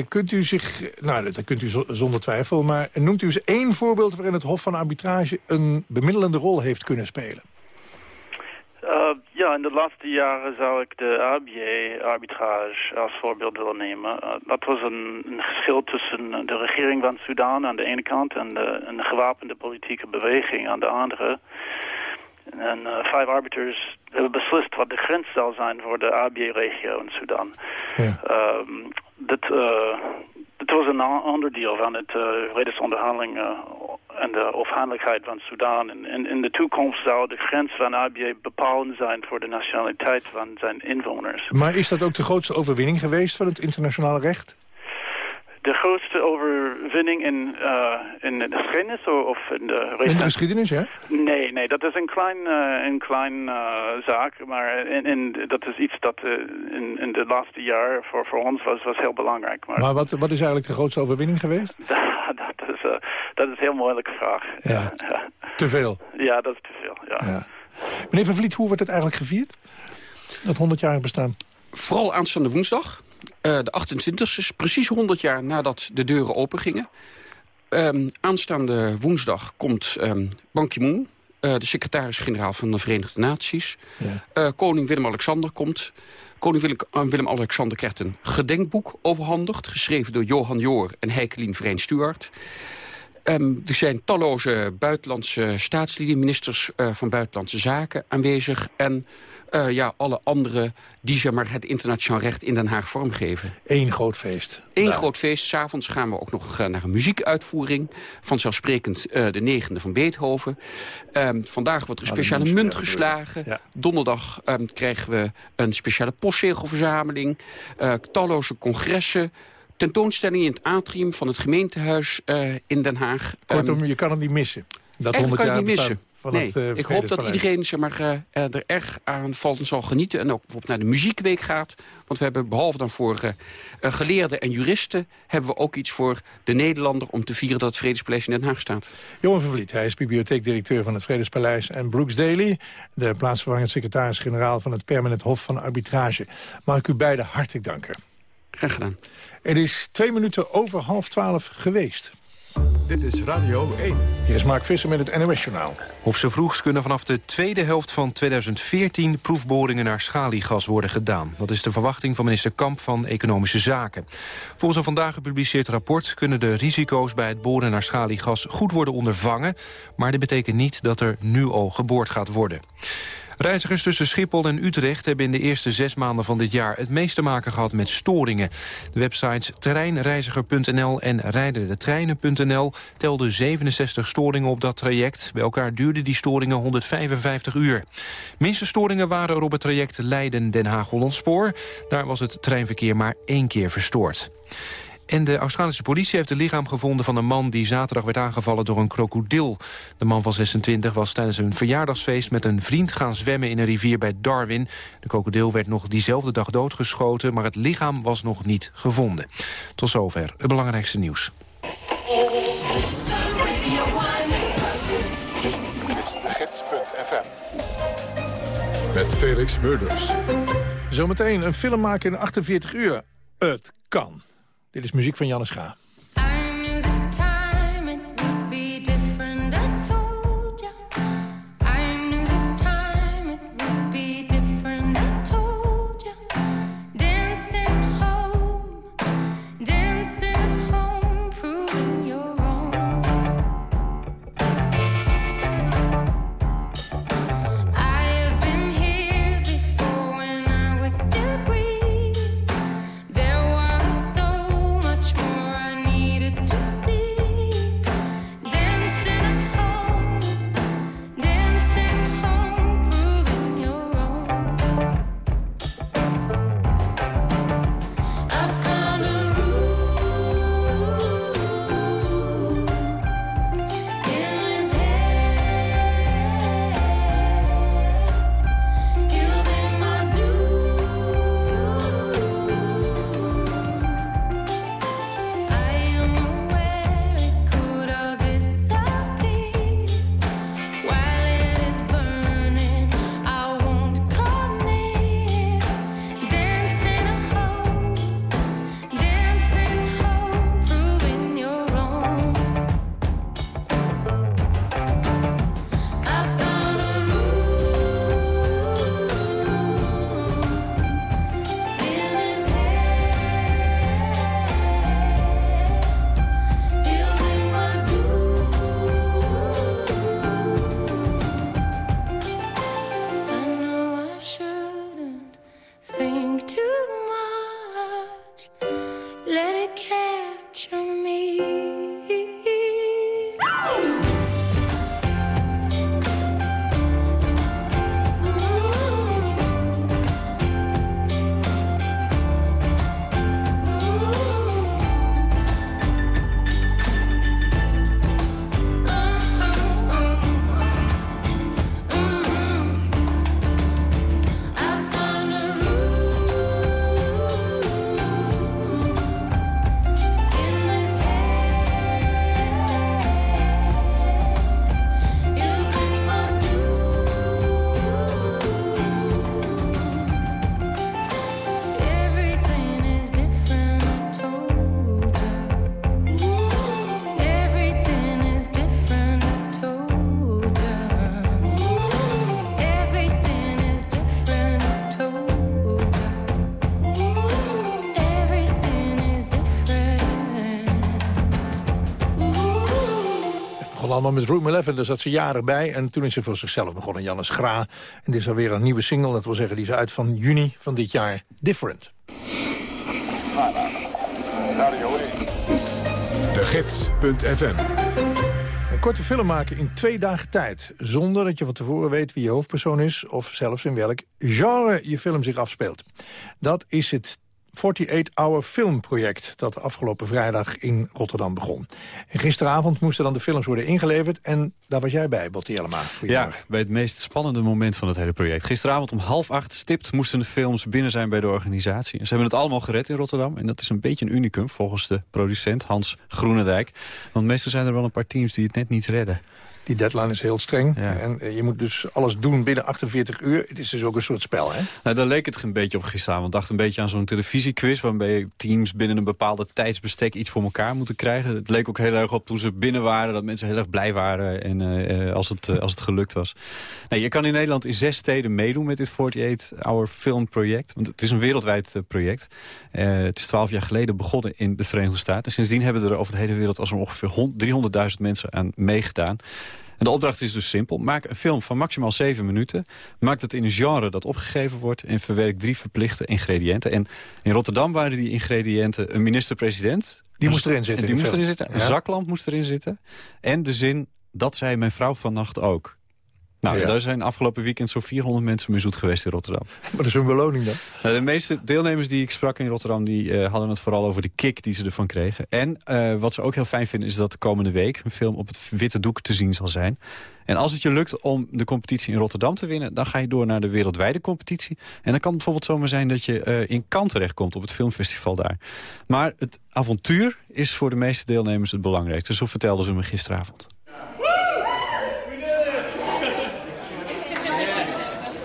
kunt u zich, nou dat kunt u zonder twijfel, maar noemt u eens één voorbeeld waarin het Hof van Arbitrage een bemiddelende rol heeft kunnen spelen? Uh, ja, in de laatste jaren zou ik de ABA-arbitrage als voorbeeld willen nemen. Uh, dat was een, een, geschil tussen de regering van Sudan aan de ene kant en de, een gewapende politieke beweging aan de andere. En uh, vijf arbiters hebben beslist wat de grens zal zijn voor de ABA-regio in Sudan. Ja. Um, dit, uh, dit was een onderdeel van het vredesonderhandeling uh, en de afhankelijkheid van Sudan. En in, in de toekomst zou de grens van ABA bepalend zijn voor de nationaliteit van zijn inwoners. Maar is dat ook de grootste overwinning geweest van het internationale recht? De grootste overwinning in, uh, in de geschiedenis of in de... In de geschiedenis, ja? Nee, nee, dat is een klein, uh, een klein uh, zaak, maar in, in, dat is iets dat in, in de laatste jaar voor, voor ons was, was heel belangrijk. Maar, maar wat, wat is eigenlijk de grootste overwinning geweest? dat, is, dat is een heel moeilijke vraag. Ja. ja. Te veel? Ja, dat is te veel, ja. ja. Meneer Van Vliet, hoe wordt het eigenlijk gevierd? Dat 100-jarig bestaan? Vooral aanstaande woensdag. Uh, de 28e is precies 100 jaar nadat de deuren open gingen. Um, aanstaande woensdag komt um, Ban Ki-moon, uh, de secretaris-generaal van de Verenigde Naties. Ja. Uh, koning Willem-Alexander komt. Koning Willem-Alexander krijgt een gedenkboek overhandigd... geschreven door Johan Joor en Heikelien Vrijn-Stuart. Um, er zijn talloze buitenlandse staatslieden, ministers uh, van Buitenlandse Zaken aanwezig... en uh, ja, alle anderen die zeg maar, het internationaal recht in Den Haag vormgeven. Eén groot feest. Eén nou. groot feest. S'avonds gaan we ook nog uh, naar een muziekuitvoering. Vanzelfsprekend de negende van Beethoven. Um, vandaag wordt er een speciale munt geslagen. Ja. Donderdag um, krijgen we een speciale postzegelverzameling. talloze congressen tentoonstelling in het atrium van het gemeentehuis uh, in Den Haag. Kortom, um, je kan het niet missen. Dat 100 jaar niet missen. nee, het, uh, ik hoop dat iedereen zeg maar, uh, er erg aan valt en zal genieten. En ook bijvoorbeeld naar de muziekweek gaat. Want we hebben behalve dan voor uh, geleerden en juristen... hebben we ook iets voor de Nederlander om te vieren dat het Vredespaleis in Den Haag staat. Johan Vervliet, hij is bibliotheekdirecteur van het Vredespaleis. En Brooks Daly, de plaatsvervangend secretaris-generaal... van het Permanent Hof van Arbitrage. Mag ik u beiden hartelijk danken. Graag gedaan. Het is twee minuten over half twaalf geweest. Dit is Radio 1. Hier is Mark Visser met het NOS-journaal. Op z'n vroegst kunnen vanaf de tweede helft van 2014... proefboringen naar schaliegas worden gedaan. Dat is de verwachting van minister Kamp van Economische Zaken. Volgens een vandaag gepubliceerd rapport... kunnen de risico's bij het boren naar schaliegas goed worden ondervangen. Maar dit betekent niet dat er nu al geboord gaat worden. Reizigers tussen Schiphol en Utrecht hebben in de eerste zes maanden van dit jaar het meest te maken gehad met storingen. De websites terreinreiziger.nl en rijdendetreinen.nl telden 67 storingen op dat traject. Bij elkaar duurden die storingen 155 uur. Minste storingen waren er op het traject Leiden-Den Haag-Hollandspoor. Daar was het treinverkeer maar één keer verstoord. En de Australische politie heeft het lichaam gevonden van een man... die zaterdag werd aangevallen door een krokodil. De man van 26 was tijdens een verjaardagsfeest... met een vriend gaan zwemmen in een rivier bij Darwin. De krokodil werd nog diezelfde dag doodgeschoten... maar het lichaam was nog niet gevonden. Tot zover het belangrijkste nieuws. Met Felix Murders. Zometeen een film maken in 48 uur. Het kan. Dit is muziek van Janne 生命 Allemaal met Room 11, daar zat ze jaren bij. En toen is ze voor zichzelf begonnen, Jannes Gra. En dit is alweer een nieuwe single, dat wil zeggen, die is uit van juni van dit jaar. Different. De Gids.fm Een korte film maken in twee dagen tijd. Zonder dat je van tevoren weet wie je hoofdpersoon is... of zelfs in welk genre je film zich afspeelt. Dat is het 48-hour filmproject dat afgelopen vrijdag in Rotterdam begon. En gisteravond moesten dan de films worden ingeleverd en daar was jij bij, Botti Jellema. Ja, bij het meest spannende moment van het hele project. Gisteravond om half acht stipt moesten de films binnen zijn bij de organisatie. En ze hebben het allemaal gered in Rotterdam en dat is een beetje een unicum volgens de producent Hans Groenendijk. Want meestal zijn er wel een paar teams die het net niet redden. Die deadline is heel streng. En eh, je moet dus alles doen binnen 48 uur. Het is dus ook een soort spel, hè? Nou, daar leek het een beetje op gisteravond. Ik dacht een beetje aan zo'n televisiequiz... waarbij teams binnen een bepaalde tijdsbestek iets voor elkaar moeten krijgen. Het leek ook heel erg op toen ze binnen waren... dat mensen heel erg blij waren en, uh, als, het, uh, als het gelukt was. Nee, je kan in Nederland in zes steden meedoen met dit 48-hour filmproject. Want het is een wereldwijd project. het is twaalf jaar geleden begonnen in de Verenigde Staten. En sindsdien hebben er over de hele wereld al zo'n ongeveer 300.000 mensen aan meegedaan. En de opdracht is dus simpel. Maak een film van maximaal 7 minuten. Maak het in een genre dat opgegeven wordt. En verwerk drie verplichte ingrediënten. En in Rotterdam waren die ingrediënten een minister-president. Die moest erin zitten. Die moest erin zitten. Een zaklamp moest erin zitten. En de zin, dat zei mijn vrouw vannacht ook. Nou, Ja. daar zijn afgelopen weekend zo'n 400 mensen mee zoet geweest in Rotterdam. Maar dat is een beloning dan. Nou, de meeste deelnemers die ik sprak in Rotterdam... die eh, hadden het vooral over de kick die ze ervan kregen. En eh, wat ze ook heel fijn vinden is dat de komende week... een film op het witte doek te zien zal zijn. En als het je lukt om de competitie in Rotterdam te winnen... dan ga je door naar de wereldwijde competitie. En dan kan het bijvoorbeeld zomaar zijn dat je eh, in Cannes terechtkomt... op het filmfestival daar. Maar het avontuur is voor de meeste deelnemers het belangrijkste. Zo vertelden ze me gisteravond.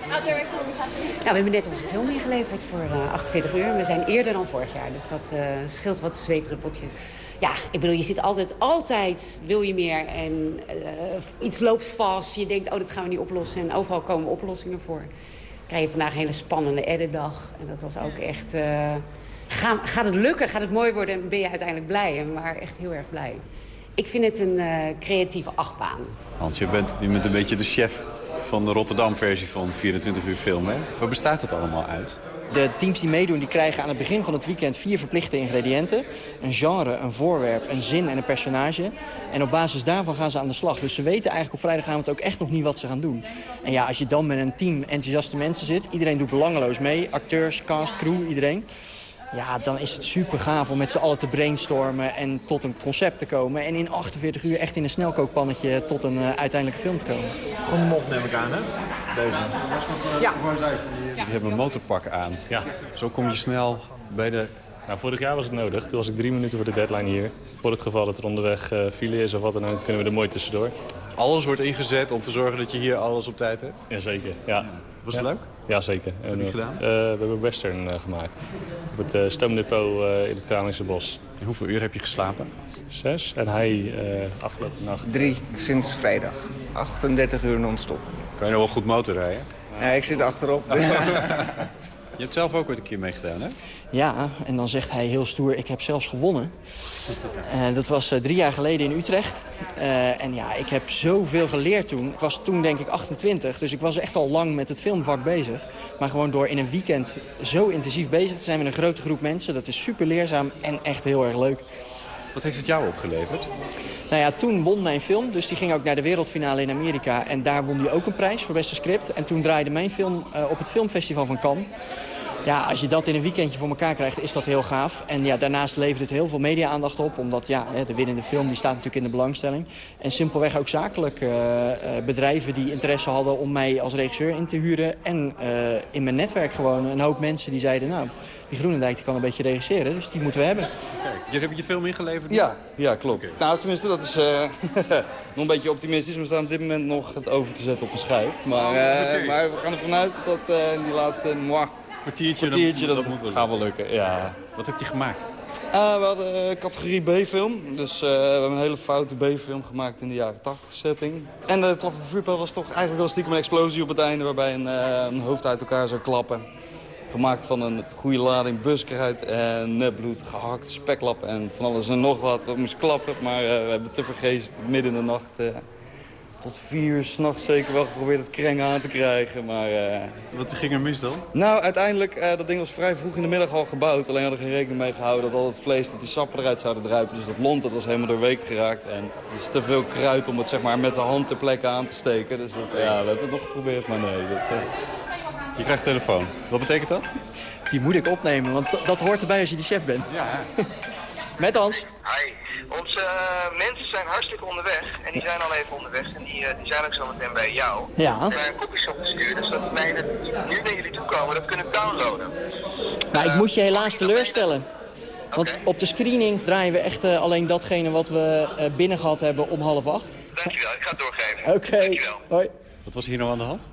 Nou, we hebben net onze film ingeleverd voor eh, 48 uur. We zijn eerder dan vorig jaar, dus dat eh, scheelt wat zweetdruppeltjes. Ja, ik bedoel, je zit altijd, altijd wil je meer. En eh, iets loopt vast, je denkt, oh, dat gaan we niet oplossen. En overal komen oplossingen voor. Krijg je vandaag een hele spannende editdag. En dat was ook echt... eh, ga- gaat het lukken, gaat het mooi worden en ben je uiteindelijk blij. Maar echt heel erg blij. Ik vind het een eh, creatieve achtbaan. Hans, je bent, je bent een beetje de chef van de Rotterdam-versie van 24 uur film. Hè? Waar bestaat het allemaal uit? De teams die meedoen die krijgen aan het begin van het weekend vier verplichte ingrediënten. Een genre, een voorwerp, een zin en een personage. En op basis daarvan gaan ze aan de slag. Dus ze weten eigenlijk op vrijdagavond ook echt nog niet wat ze gaan doen. En ja, als je dan met een team enthousiaste mensen zit... iedereen doet belangeloos mee, acteurs, cast, crew, iedereen... Ja, dan is het super gaaf om met z'n allen te brainstormen en tot een concept te komen. En in 48 uur echt in een snelkookpannetje tot een eh, uiteindelijke film te komen. Gewoon de mof neem ik aan, hè? Deze. Ja. Je hebt een motorpak aan. Ja. Zo kom je snel bij de... Nou, vorig jaar was het nodig. Toen was ik drie minuten voor de deadline hier. Voor het geval dat er onderweg eh file is of wat dan ook, kunnen we er mooi tussendoor. Alles wordt ingezet om te zorgen dat je hier alles op tijd hebt? Jazeker, ja. Was het Ja. leuk? Ja, zeker. Wat heb je En, gedaan? eh, we hebben western eh, gemaakt. Op het eh, stoomdepot eh, in het Kralingse Bos. En hoeveel uur heb je geslapen? Zes. En hij eh, afgelopen nacht. Drie, sinds vrijdag. 38 uur non-stop. Kan je nog wel goed motorrijden? Ja, ik zit achterop. Je hebt zelf ook ooit een keer meegedaan, hè? Ja, en dan zegt hij heel stoer, ik heb zelfs gewonnen. Eh, dat was eh, drie jaar geleden in Utrecht. Eh, en ja, ik heb zoveel geleerd toen. Ik was toen denk ik 28, dus ik was echt al lang met het filmvak bezig. Maar gewoon door in een weekend zo intensief bezig te zijn met een grote groep mensen... dat is super leerzaam en echt heel erg leuk. Wat heeft het jou opgeleverd? Nou ja, toen won mijn film, dus die ging ook naar de wereldfinale in Amerika. En daar won die ook een prijs voor beste script. En toen draaide mijn film op het filmfestival van Cannes. Ja, als je dat in een weekendje voor elkaar krijgt, is dat heel gaaf. En ja, daarnaast levert het heel veel media-aandacht op. Omdat ja, hè, de winnende film die staat natuurlijk in de belangstelling. En simpelweg ook zakelijk eh, eh, bedrijven die interesse hadden om mij als regisseur in te huren. En eh, in mijn netwerk gewoon een hoop mensen die zeiden... nou, die Groenendijk die kan een beetje regisseren, dus die moeten we hebben. Kijk, je hebt je film ingeleverd? Ja, ja klopt. Nou, tenminste, dat is eh, nog een beetje optimistisch. We staan op dit moment nog het over te zetten op een schijf. Maar, eh, Oké. maar we gaan ervan uit dat eh, in die laatste moi, kwartiertje, kwartiertje dat- moet wel gaat wel lukken. Ja. Wat heb je gemaakt? Eh, we hadden eh, categorie B-film. Dus eh, we hebben een hele foute B-film gemaakt in de jaren 80 setting. En de klap op de vuurpijl was toch eigenlijk wel stiekem een explosie op het einde... waarbij een, een hoofd uit elkaar zou klappen. Gemaakt van een goede lading buskruid en netbloed, gehakt, speklap en van alles en nog wat. We moesten klappen, maar uh, we hebben te vergezen midden in de nacht... Tot vier uur s'nachts zeker wel geprobeerd het kreng aan te krijgen, maar... Uh... Wat ging er mis dan? Nou, uiteindelijk, uh, dat ding was vrij vroeg in de middag al gebouwd. Alleen hadden we geen rekening mee gehouden dat al het vlees, dat die sappen eruit zouden druipen. Dus dat lont, dat was helemaal doorweekt geraakt. En er is te veel kruid om het zeg maar met de hand ter plekke aan te steken. Dus dat, ja, we hebben het nog geprobeerd, maar nee. Dat, uh... Je krijgt telefoon. Wat betekent dat? Die moet ik opnemen, want dat hoort erbij als je de chef bent. Ja. Met Hans. Hi. Onze uh, mensen zijn hartstikke onderweg. En die zijn al even onderweg. En die, uh, die zijn ook zo meteen bij jou. Ja. Ik heb een kopjes opgestuurd. Dus dat wij nu naar jullie toe komen, dat kunnen downloaden. Nou, ik moet je helaas teleurstellen. Want op de screening draaien we echt uh, alleen datgene wat we binnen gehad hebben om half acht. Dankjewel, ik ga het doorgeven. Oké, okay. hoi. Wat was hier nou aan de hand?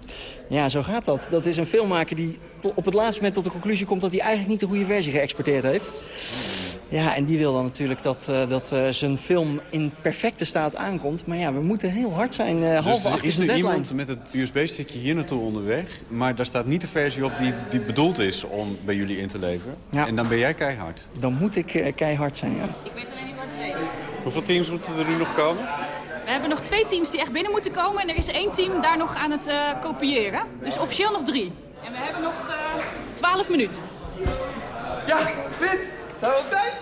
Ja, zo gaat dat. Dat is een filmmaker die op het laatste moment tot de conclusie komt... dat hij eigenlijk niet de goede versie geëxporteerd heeft. Ja, en die wil dan natuurlijk dat, uh, dat uh, zijn film in perfecte staat aankomt. Maar ja, we moeten heel hard zijn. Uh, dus half acht is er deadline. iemand met het USB-stickje hier naartoe onderweg... maar daar staat niet de versie op die, die bedoeld is om bij jullie in te leveren. Ja. En dan ben jij keihard. Dan moet ik keihard zijn, ja. Ik weet alleen niet wat het weet. Hoeveel teams moeten er nu nog komen? We hebben nog twee teams die echt binnen moeten komen. En er is één team daar nog aan het uh, kopiëren. Dus officieel nog drie. En we hebben nog uh, 12 minuten. Ja, Vin, zijn we op tijd?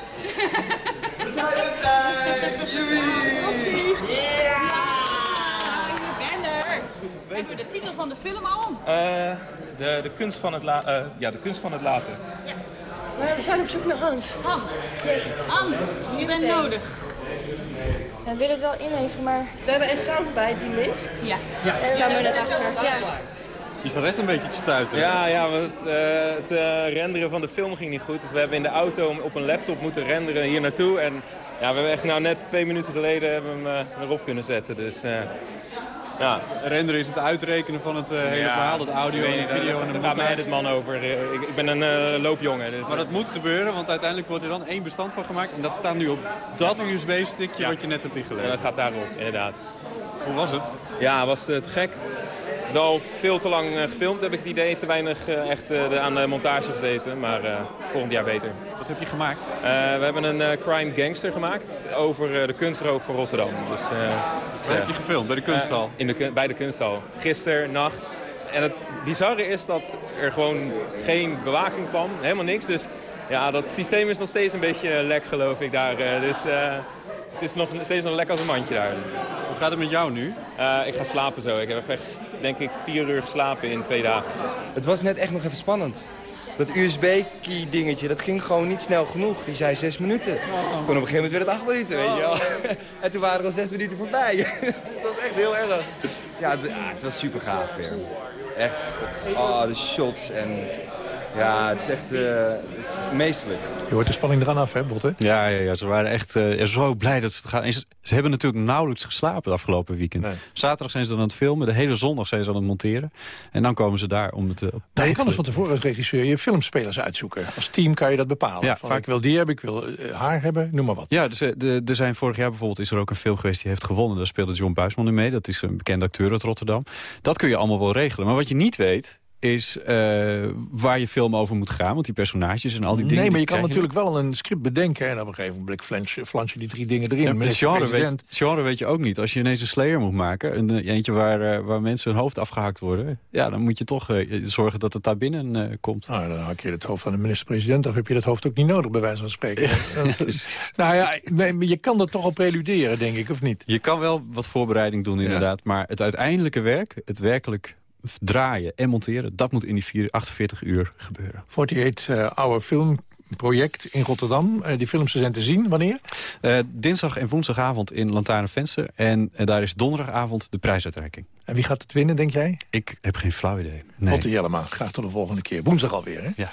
we zijn op tijd! Joepie! Ja! Je bent er! Hebben we de titel van de film al? Uh, de, de, kunst van het la uh, ja, de kunst van het laten. Ja. Maar we zijn op zoek naar Hans. Hans. Yes. Hans, je bent nodig. We willen het wel inleveren, maar we hebben een soundbite die mist. Ja. ja. En we ja, hebben het achter. Ja. Je staat echt een beetje te stuiteren. Ja, ja het, uh, het uh, renderen van de film ging niet goed. Dus we hebben in de auto op een laptop moeten renderen hier naartoe. En ja, we hebben echt nou net twee minuten geleden hebben we hem uh, erop kunnen zetten. Dus ja. Renderen is het uitrekenen van het hele ja, verhaal, het audio en de video. Daar gaat mij dit man over. Ik, ik ben een loopjongen. Dus, maar dat moet gebeuren, want uiteindelijk wordt er dan één bestand van gemaakt. En dat staat nu op dat USB-stickje ja. Eh, wat je net hebt ingeleverd. Ja, dat gaat daarop, inderdaad. Hoe was het? Ja, het was te gek. Wel veel te lang uh, gefilmd heb ik het idee. Te weinig uh, echt uh, aan de montage gezeten. Maar volgend jaar beter. Wat heb je gemaakt? we hebben een crime gangster gemaakt over de kunstroof van Rotterdam. Dus, Waar heb je gefilmd? Bij de kunsthal? in de, bij de kunsthal. Gisteren, nacht. En het bizarre is dat er gewoon geen bewaking kwam. Helemaal niks. Dus ja, dat systeem is nog steeds een beetje lek geloof ik daar. dus het is nog steeds nog lekker als een mandje daar. Hoe gaat het met jou nu? Uh, ik ga slapen zo. Ik heb echt, denk ik, vier uur geslapen in twee dagen. Het was net echt nog even spannend. Dat USB-key dingetje, dat ging gewoon niet snel genoeg. Die zei zes minuten. Toen op een gegeven moment werd het acht minuten, weet je wel. En toen waren er al zes minuten voorbij. dat was echt heel erg. Ja, het, het was super gaaf weer. Echt, het, oh, de shots en... Ja, het is echt uh, het is meestelijk. Je hoort de spanning eraan af, hè, Botte? Ja, ja, ja, ze waren echt uh, zo blij dat ze het gaan. En ze, ze, hebben natuurlijk nauwelijks geslapen het afgelopen weekend. Nee. Zaterdag zijn ze dan aan het filmen, de hele zondag zijn ze aan het monteren. En dan komen ze daar om het uh, op nou, Je kan dus van tevoren als regisseur je filmspelers uitzoeken. Als team kan je dat bepalen. Ja, van, vaak... Ik wil die hebben, ik wil haar hebben, noem maar wat. Ja, dus, de, er zijn vorig jaar bijvoorbeeld is er ook een film geweest die heeft gewonnen. Daar speelde John Buisman in mee. Dat is een bekende acteur uit Rotterdam. Dat kun je allemaal wel regelen. Maar wat je niet weet is uh, waar je film over moet gaan. Want die personages en al die dingen... Nee, maar je kan natuurlijk wel een script bedenken... en op een gegeven moment flansje, flansje die drie dingen erin. Ja, het genre weet, genre weet je ook niet. Als je ineens een slayer moet maken... een eentje waar, uh, waar mensen hun hoofd afgehakt worden... ja, dan moet je toch uh, zorgen dat het daar binnen komt. Nou, dan hak je het hoofd van de minister-president... of heb je dat hoofd ook niet nodig, bij wijze van spreken. nou ja, nee, je kan er toch op preluderen, denk ik, of niet? Je kan wel wat voorbereiding doen, inderdaad. Ja. Maar het uiteindelijke werk, het werkelijk draaien en monteren, dat moet in die 4, 48 uur gebeuren. 48 uh, Hour Filmproject in Rotterdam. Uh, die films zijn te zien, wanneer? Uh, dinsdag en woensdagavond in Lantaarnvenster. En daar is donderdagavond de prijsuitreiking. En wie gaat het winnen, denk jij? Ik heb geen flauw idee. Nee. Botte Jellema, graag tot de volgende keer. Woensdag alweer, hè? Ja.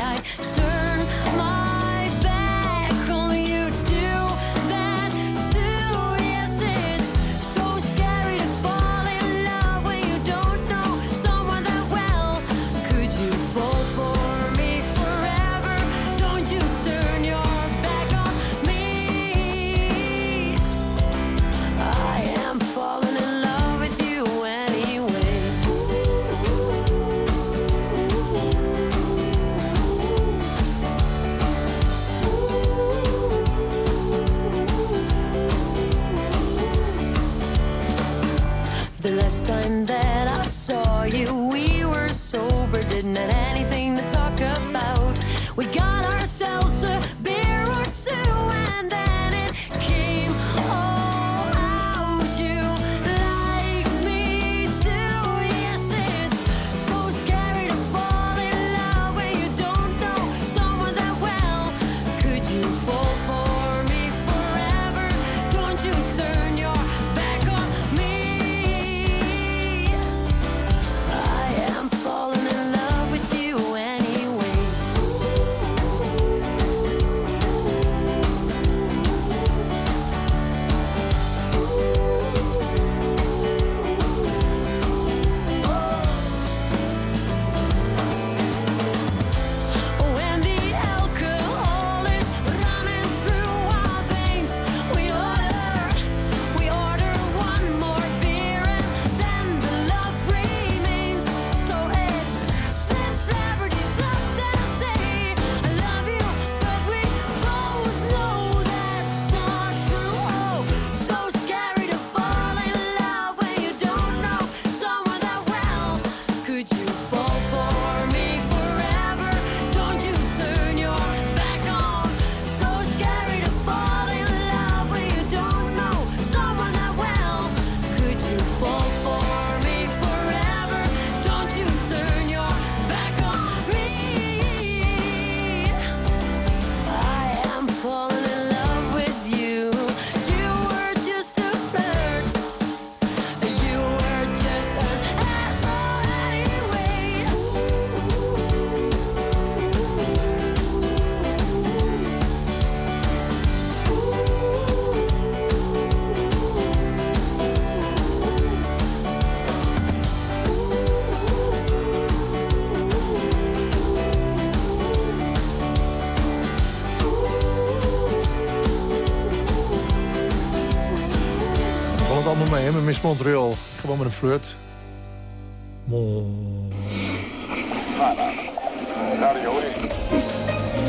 Miss Montreal. Gewoon met een flirt.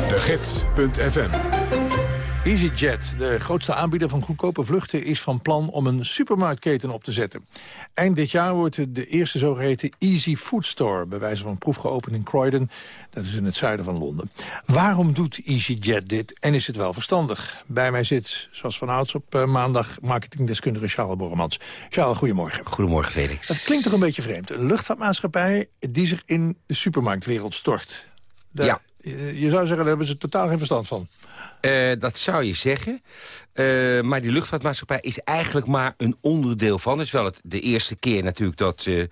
De Gids.fm EasyJet, de grootste aanbieder van goedkope vluchten... is van plan om een supermarktketen op te zetten. Eind dit jaar wordt de eerste zogeheten Easy Food Store... bij wijze van proef geopend in Croydon. Dat is in het zuiden van Londen. Waarom doet EasyJet dit en is het wel verstandig? Bij mij zit, zoals vanouds op eh, maandag... marketingdeskundige Charles Borremans. Charles, goedemorgen. Goedemorgen, Felix. Het klinkt toch een beetje vreemd. Een luchtvaartmaatschappij die zich in de supermarktwereld stort. Ja. Je je zou zeggen, daar hebben ze totaal geen verstand van. Eh, dat zou je zeggen. Eh, maar die luchtvaartmaatschappij is eigenlijk maar een onderdeel van. Het is wel het, de eerste keer natuurlijk dat eh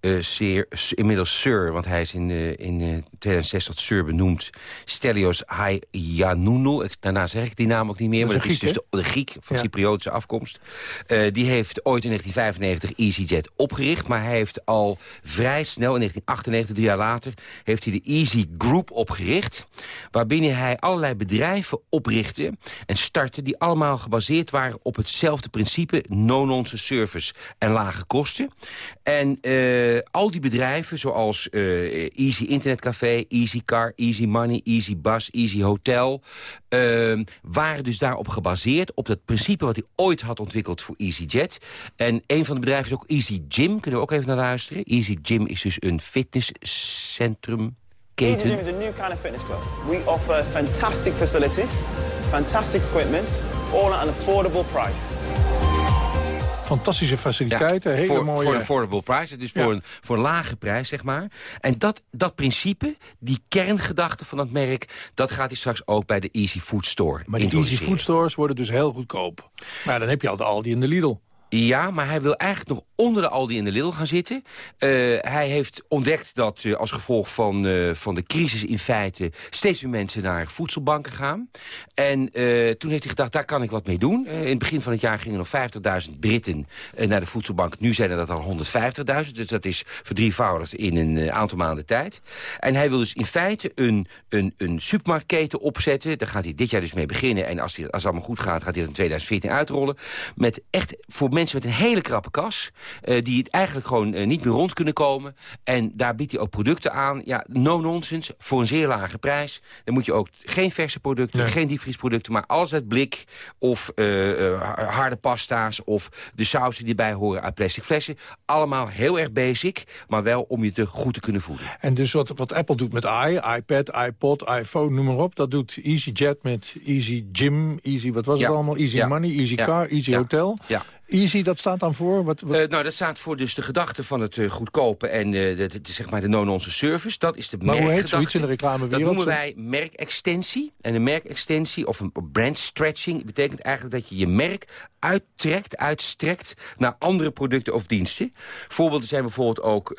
eh, Sir, s- inmiddels Sir... want hij is in, eh, in eh, 2006 tot Sir benoemd... Stelios Hayanounu. Daarna zeg ik die naam ook niet meer. Dat maar dat is dus de, de Griek van Ja. Cypriotische afkomst. Eh, die heeft ooit in 1995 EasyJet opgericht... maar hij heeft al vrij snel, in 1998, drie jaar later... heeft hij de Easy Group opgericht... waarbinnen hij allerlei bedrijven oprichtte en startte... die allemaal gebaseerd waren op hetzelfde principe... no-nonsense service en lage kosten. En eh, al die bedrijven, zoals eh, Easy Internetcafé, Easy Car, Easy Money, Easy Bus, Easy Hotel... eh, waren dus daarop gebaseerd, op dat principe wat hij ooit had ontwikkeld voor EasyJet. En een van de bedrijven is ook Easy Gym, kunnen we ook even naar luisteren. Easy Gym is dus een fitnesscentrum. Easy Keten. Is a new kind of fitness club. We offer fantastic facilities, fantastic equipment, all at an affordable price. Fantastische faciliteiten, hele voor, mooie... Voor een affordable price, dus Ja. voor, een, voor een lage prijs, zeg maar. En dat, dat principe, die kerngedachte van dat merk... dat gaat hij straks ook bij de Easy Food Store Maar die Easy. Food Stores worden dus heel goedkoop. Maar dan heb je al de Aldi en de Lidl. Ja, maar hij wil eigenlijk nog onder de Aldi en de Lidl gaan zitten. Eh, hij heeft ontdekt dat eh, als gevolg van, eh, van de crisis in feite... steeds meer mensen naar voedselbanken gaan. En toen heeft hij gedacht, daar kan ik wat mee doen. In het begin van het jaar gingen nog 50.000 Britten naar de voedselbank. Nu zijn er dat al 150.000, dus dat is verdrievoudigd in een aantal maanden tijd. En hij wil dus in feite een, een, een supermarktketen opzetten. Daar gaat hij dit jaar dus mee beginnen. En als, hij, als het allemaal goed gaat, gaat hij dat in 2014 uitrollen. Met echt voor mensen met een hele krappe kas. eh, die het eigenlijk gewoon eh, niet meer rond kunnen komen. En daar biedt hij ook producten aan. Ja, no nonsense, voor een zeer lage prijs. Dan moet je ook geen verse producten, Nee. geen diepvriesproducten... maar alles uit blik of eh, harde pasta's... of de sausen die erbij horen uit plastic flessen. Allemaal heel erg basic, maar wel om je te goed te kunnen voeden. En dus wat, wat Apple doet met i, iPad, iPod, iPhone, noem maar op... dat doet EasyJet met Easy Gym, Easy, wat was Ja. het allemaal? Easy Ja. Money, Easy Ja. Car, Easy Ja. Hotel. Ja. Easy, dat staat dan voor? Wat, wat- Eh, nou, dat staat voor dus de gedachte van het eh, goedkope en eh, de, de- zeg maar de no-nonsense service. Dat is de Maar hoe heet zoiets in de reclamewereld? Dat noemen wij merkextensie. En een merkextensie of een brand stretching betekent eigenlijk dat je je merk uittrekt, uitstrekt naar andere producten of diensten. Voorbeelden zijn bijvoorbeeld ook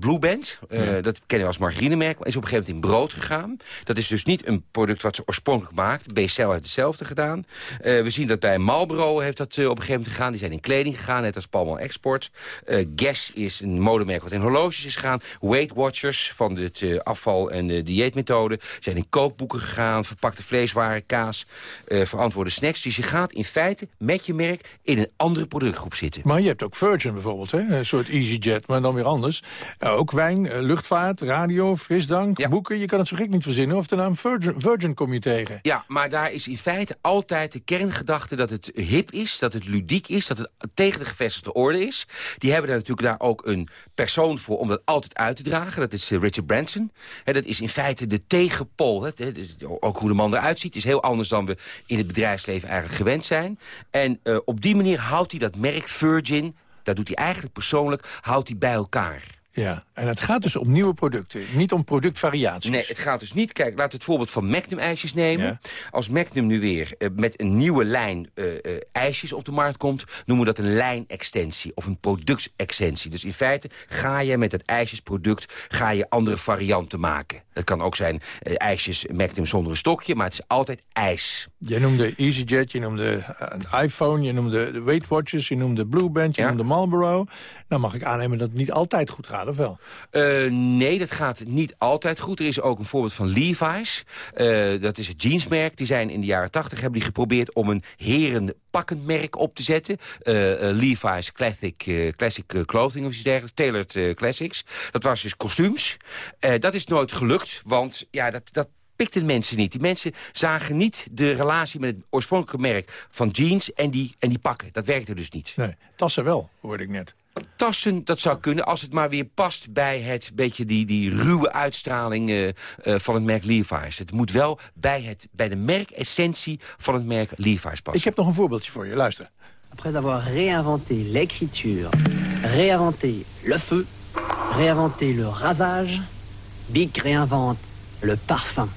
Blue Band. Dat kennen we als margarinemerk. Maar is op een gegeven moment in brood gegaan. Dat is dus niet een product wat ze oorspronkelijk maakt. BCL heeft hetzelfde gedaan. We zien dat bij Marlboro heeft dat op een gegeven moment gegaan. Die zijn in kleding gegaan, net als Palmol Export. Eh, Guess is een modemerk wat in horloges is gegaan. Weight Watchers van het eh, afval- en de dieetmethode zijn in kookboeken gegaan. Verpakte vleeswaren, kaas, eh, verantwoorde snacks. Dus je gaat in feite met je merk in een andere productgroep zitten. Maar je hebt ook Virgin bijvoorbeeld, hè? een soort EasyJet, maar dan weer anders. Eh, ook wijn, eh, luchtvaart, radio, frisdrank, boeken. Je kan het zo gek niet verzinnen. Of de naam Virgin, Virgin kom je tegen. Ja, maar daar is in feite altijd de kerngedachte dat het hip is, dat het ludiek is, dat tegen de gevestigde orde is. Die hebben daar natuurlijk daar ook een persoon voor om dat altijd uit te dragen. Dat is eh, Richard Branson. Dat is in feite de tegenpol. Dus ook hoe de man eruit ziet is heel anders dan we in het bedrijfsleven eigenlijk gewend zijn. En eh, op die manier houdt hij dat merk Virgin, dat doet hij eigenlijk persoonlijk, houdt hij bij elkaar. Ja, en het gaat dus om nieuwe producten, niet om productvariaties. Nee, het gaat dus niet... Kijk, laten we het voorbeeld van Magnum-ijsjes nemen. Als Magnum nu weer eh, met een nieuwe lijn eh, ijsjes op de markt komt... noemen we dat een lijnextensie of een productextensie. Dus in feite ga je met het ijsjesproduct ga je andere varianten maken. Dat kan ook zijn ijsjes Magnum zonder een stokje, maar het is altijd ijs. Je noemde EasyJet, je noemde een iPhone, je noemde de Weight Watchers, je noemde Blue Band, je noemde Marlboro. Nou mag ik aannemen dat het niet altijd goed gaat, of wel? Eh, nee, dat gaat niet altijd goed. Er is ook een voorbeeld van Levi's. Eh, dat is het jeansmerk. Die zijn in de jaren tachtig hebben die geprobeerd om een herenpakkend merk op te zetten. Eh, Levi's Classic, classic Clothing of iets dergelijks. Tailored Classics. Dat was dus kostuums. Dat is nooit gelukt, want ja, dat... dat pikten mensen niet. Die mensen zagen niet de relatie met het oorspronkelijke merk van jeans en die, en die pakken. Dat werkte dus niet. Nee, tassen wel, hoorde ik net. Tassen, dat zou kunnen, als het maar weer past bij het beetje die, die ruwe uitstraling eh, eh, van het merk Levi's. Het moet wel bij, het, bij de merkessentie van het merk Levi's passen. Ik heb nog een voorbeeldje voor je, luister. Après avoir réinventé l'écriture, réinventé le feu, réinventé le rasage, Bic réinvente le parfum.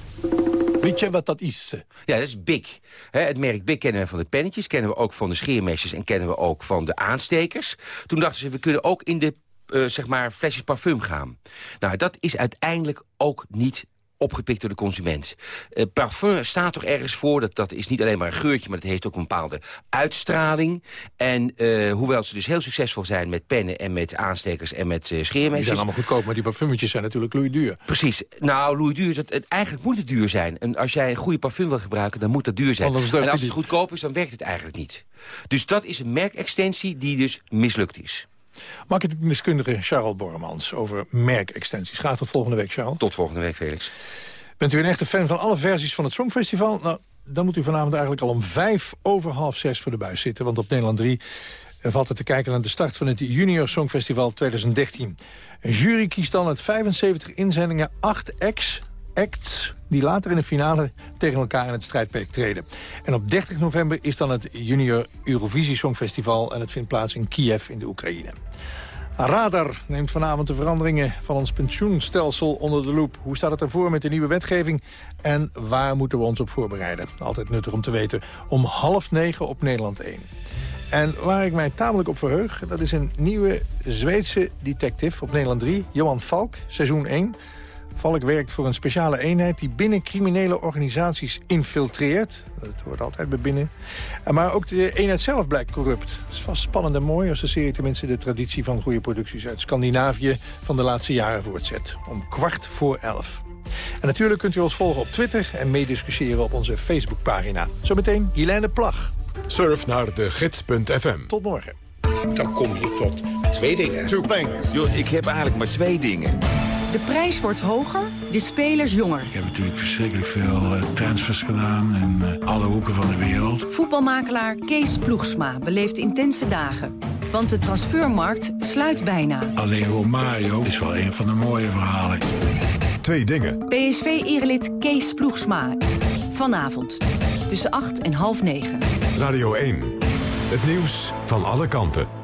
Weet je wat dat is? Ja, dat is. Hè, het merk Bic kennen we van de pennetjes, kennen we ook van de scheermesjes... en kennen we ook van de aanstekers. Toen dachten ze, we kunnen ook in de eh, zeg maar flesjes parfum gaan. Nou, dat is uiteindelijk ook niet opgepikt door de consument. Eh, parfum staat toch ergens voor, dat, dat is niet alleen maar een geurtje... maar het heeft ook een bepaalde uitstraling. En eh, hoewel ze dus heel succesvol zijn met pennen en met aanstekers en met eh, scheermesjes... Die zijn allemaal goedkoop, maar die parfumetjes zijn natuurlijk loeiduur. Precies. Nou, Louis duur, dat, het, eigenlijk moet het duur zijn. En als jij een goede parfum wil gebruiken, dan moet dat duur zijn. Anders en als het goedkoop is, dan werkt het eigenlijk niet. Dus dat is een merkextensie die dus mislukt is. Marketingdeskundige Charles Bormans over merkextensies. Gaat tot volgende week, Charles. Tot volgende week, Felix. Bent u een echte fan van alle versies van het Songfestival? Nou, dan moet u vanavond eigenlijk al om vijf over half zes voor de buis zitten. Want op Nederland 3 valt het te kijken naar de start van het Junior Songfestival 2013. Een jury kiest dan uit 75 inzendingen acht acts, acts die later in de finale tegen elkaar in het strijdperk treden. En op 30 november is dan het Junior Eurovisie Songfestival... en het vindt plaats in Kiev in de Oekraïne. Radar neemt vanavond de veranderingen van ons pensioenstelsel onder de loep. Hoe staat het ervoor met de nieuwe wetgeving? En waar moeten we ons op voorbereiden? Altijd nuttig om te weten. Om half negen op Nederland 1. En waar ik mij tamelijk op verheug... dat is een nieuwe Zweedse detective op Nederland 3. Johan Valk, seizoen 1. Valk werkt voor een speciale eenheid die binnen criminele organisaties infiltreert. Dat hoort altijd bij binnen. Maar ook de eenheid zelf blijkt corrupt. Dat is vast spannend en mooi als de serie tenminste de traditie van goede producties uit Scandinavië van de laatste jaren voortzet. Om kwart voor elf. En natuurlijk kunt u ons volgen op Twitter en meediscussiëren op onze Facebookpagina. Zometeen Guilaine Plag. Surf naar de gids.fm. Tot morgen. Dan kom je tot twee dingen. Two things. Yo, ik heb eigenlijk maar twee dingen. De prijs wordt hoger, de spelers jonger. Ik heb natuurlijk verschrikkelijk veel eh, transfers gedaan in eh, alle hoeken van de wereld. Voetbalmakelaar Kees Ploegsma beleeft intense dagen. Want de transfermarkt sluit bijna. Alleen Romario is wel een van de mooie verhalen. Twee dingen. PSV-erelid Kees Ploegsma. Vanavond tussen 8 en half 9. Radio 1. Het nieuws van alle kanten.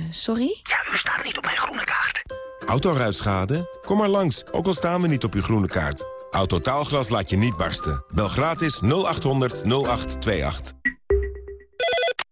bellen. sorry? Ja, u staat niet op mijn groene kaart. Autoruitschade? Kom maar langs, ook al staan we niet op uw groene kaart. Autotaalglas laat je niet barsten. Bel gratis 0800 0828.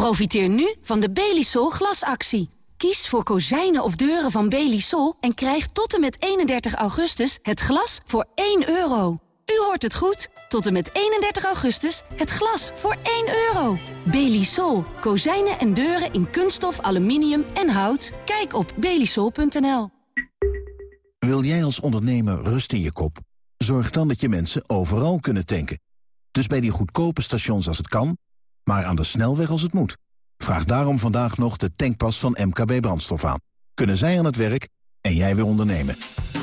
Profiteer nu van de Belisol glasactie. Kies voor kozijnen of deuren van Belisol en krijg tot en met 31 augustus het glas voor 1 euro. U hoort het goed. Tot en met 31 augustus het glas voor 1 euro. Belisol. Kozijnen en deuren in kunststof, aluminium en hout. Kijk op belisol.nl. Wil jij als ondernemer rust in je kop? Zorg dan dat je mensen overal kunnen tanken. Dus bij die goedkope stations als het kan, maar aan de snelweg als het moet. Vraag daarom vandaag nog de tankpas van MKB Brandstof aan. Kunnen zij aan het werk en jij weer ondernemen.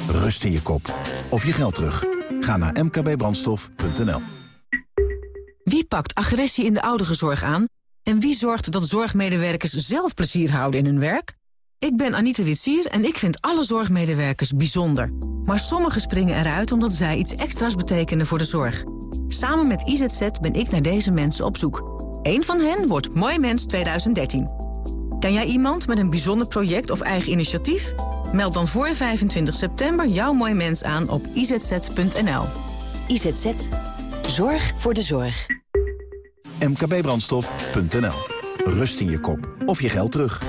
Rust in je kop. Of je geld terug. Ga naar mkbbrandstof.nl Wie pakt agressie in de ouderenzorg aan? En wie zorgt dat zorgmedewerkers zelf plezier houden in hun werk? Ik ben Anita Witsier en ik vind alle zorgmedewerkers bijzonder. Maar sommigen springen eruit omdat zij iets extra's betekenen voor de zorg. Samen met IZZ ben ik naar deze mensen op zoek. Eén van hen wordt Mooi Mens 2013. Ken jij iemand met een bijzonder project of eigen initiatief? Meld dan voor 25 september jouw Mooi Mens aan op izz.nl. IZZ. Zorg voor de zorg. mkbbrandstof.nl Rust in je kop. Of je geld terug.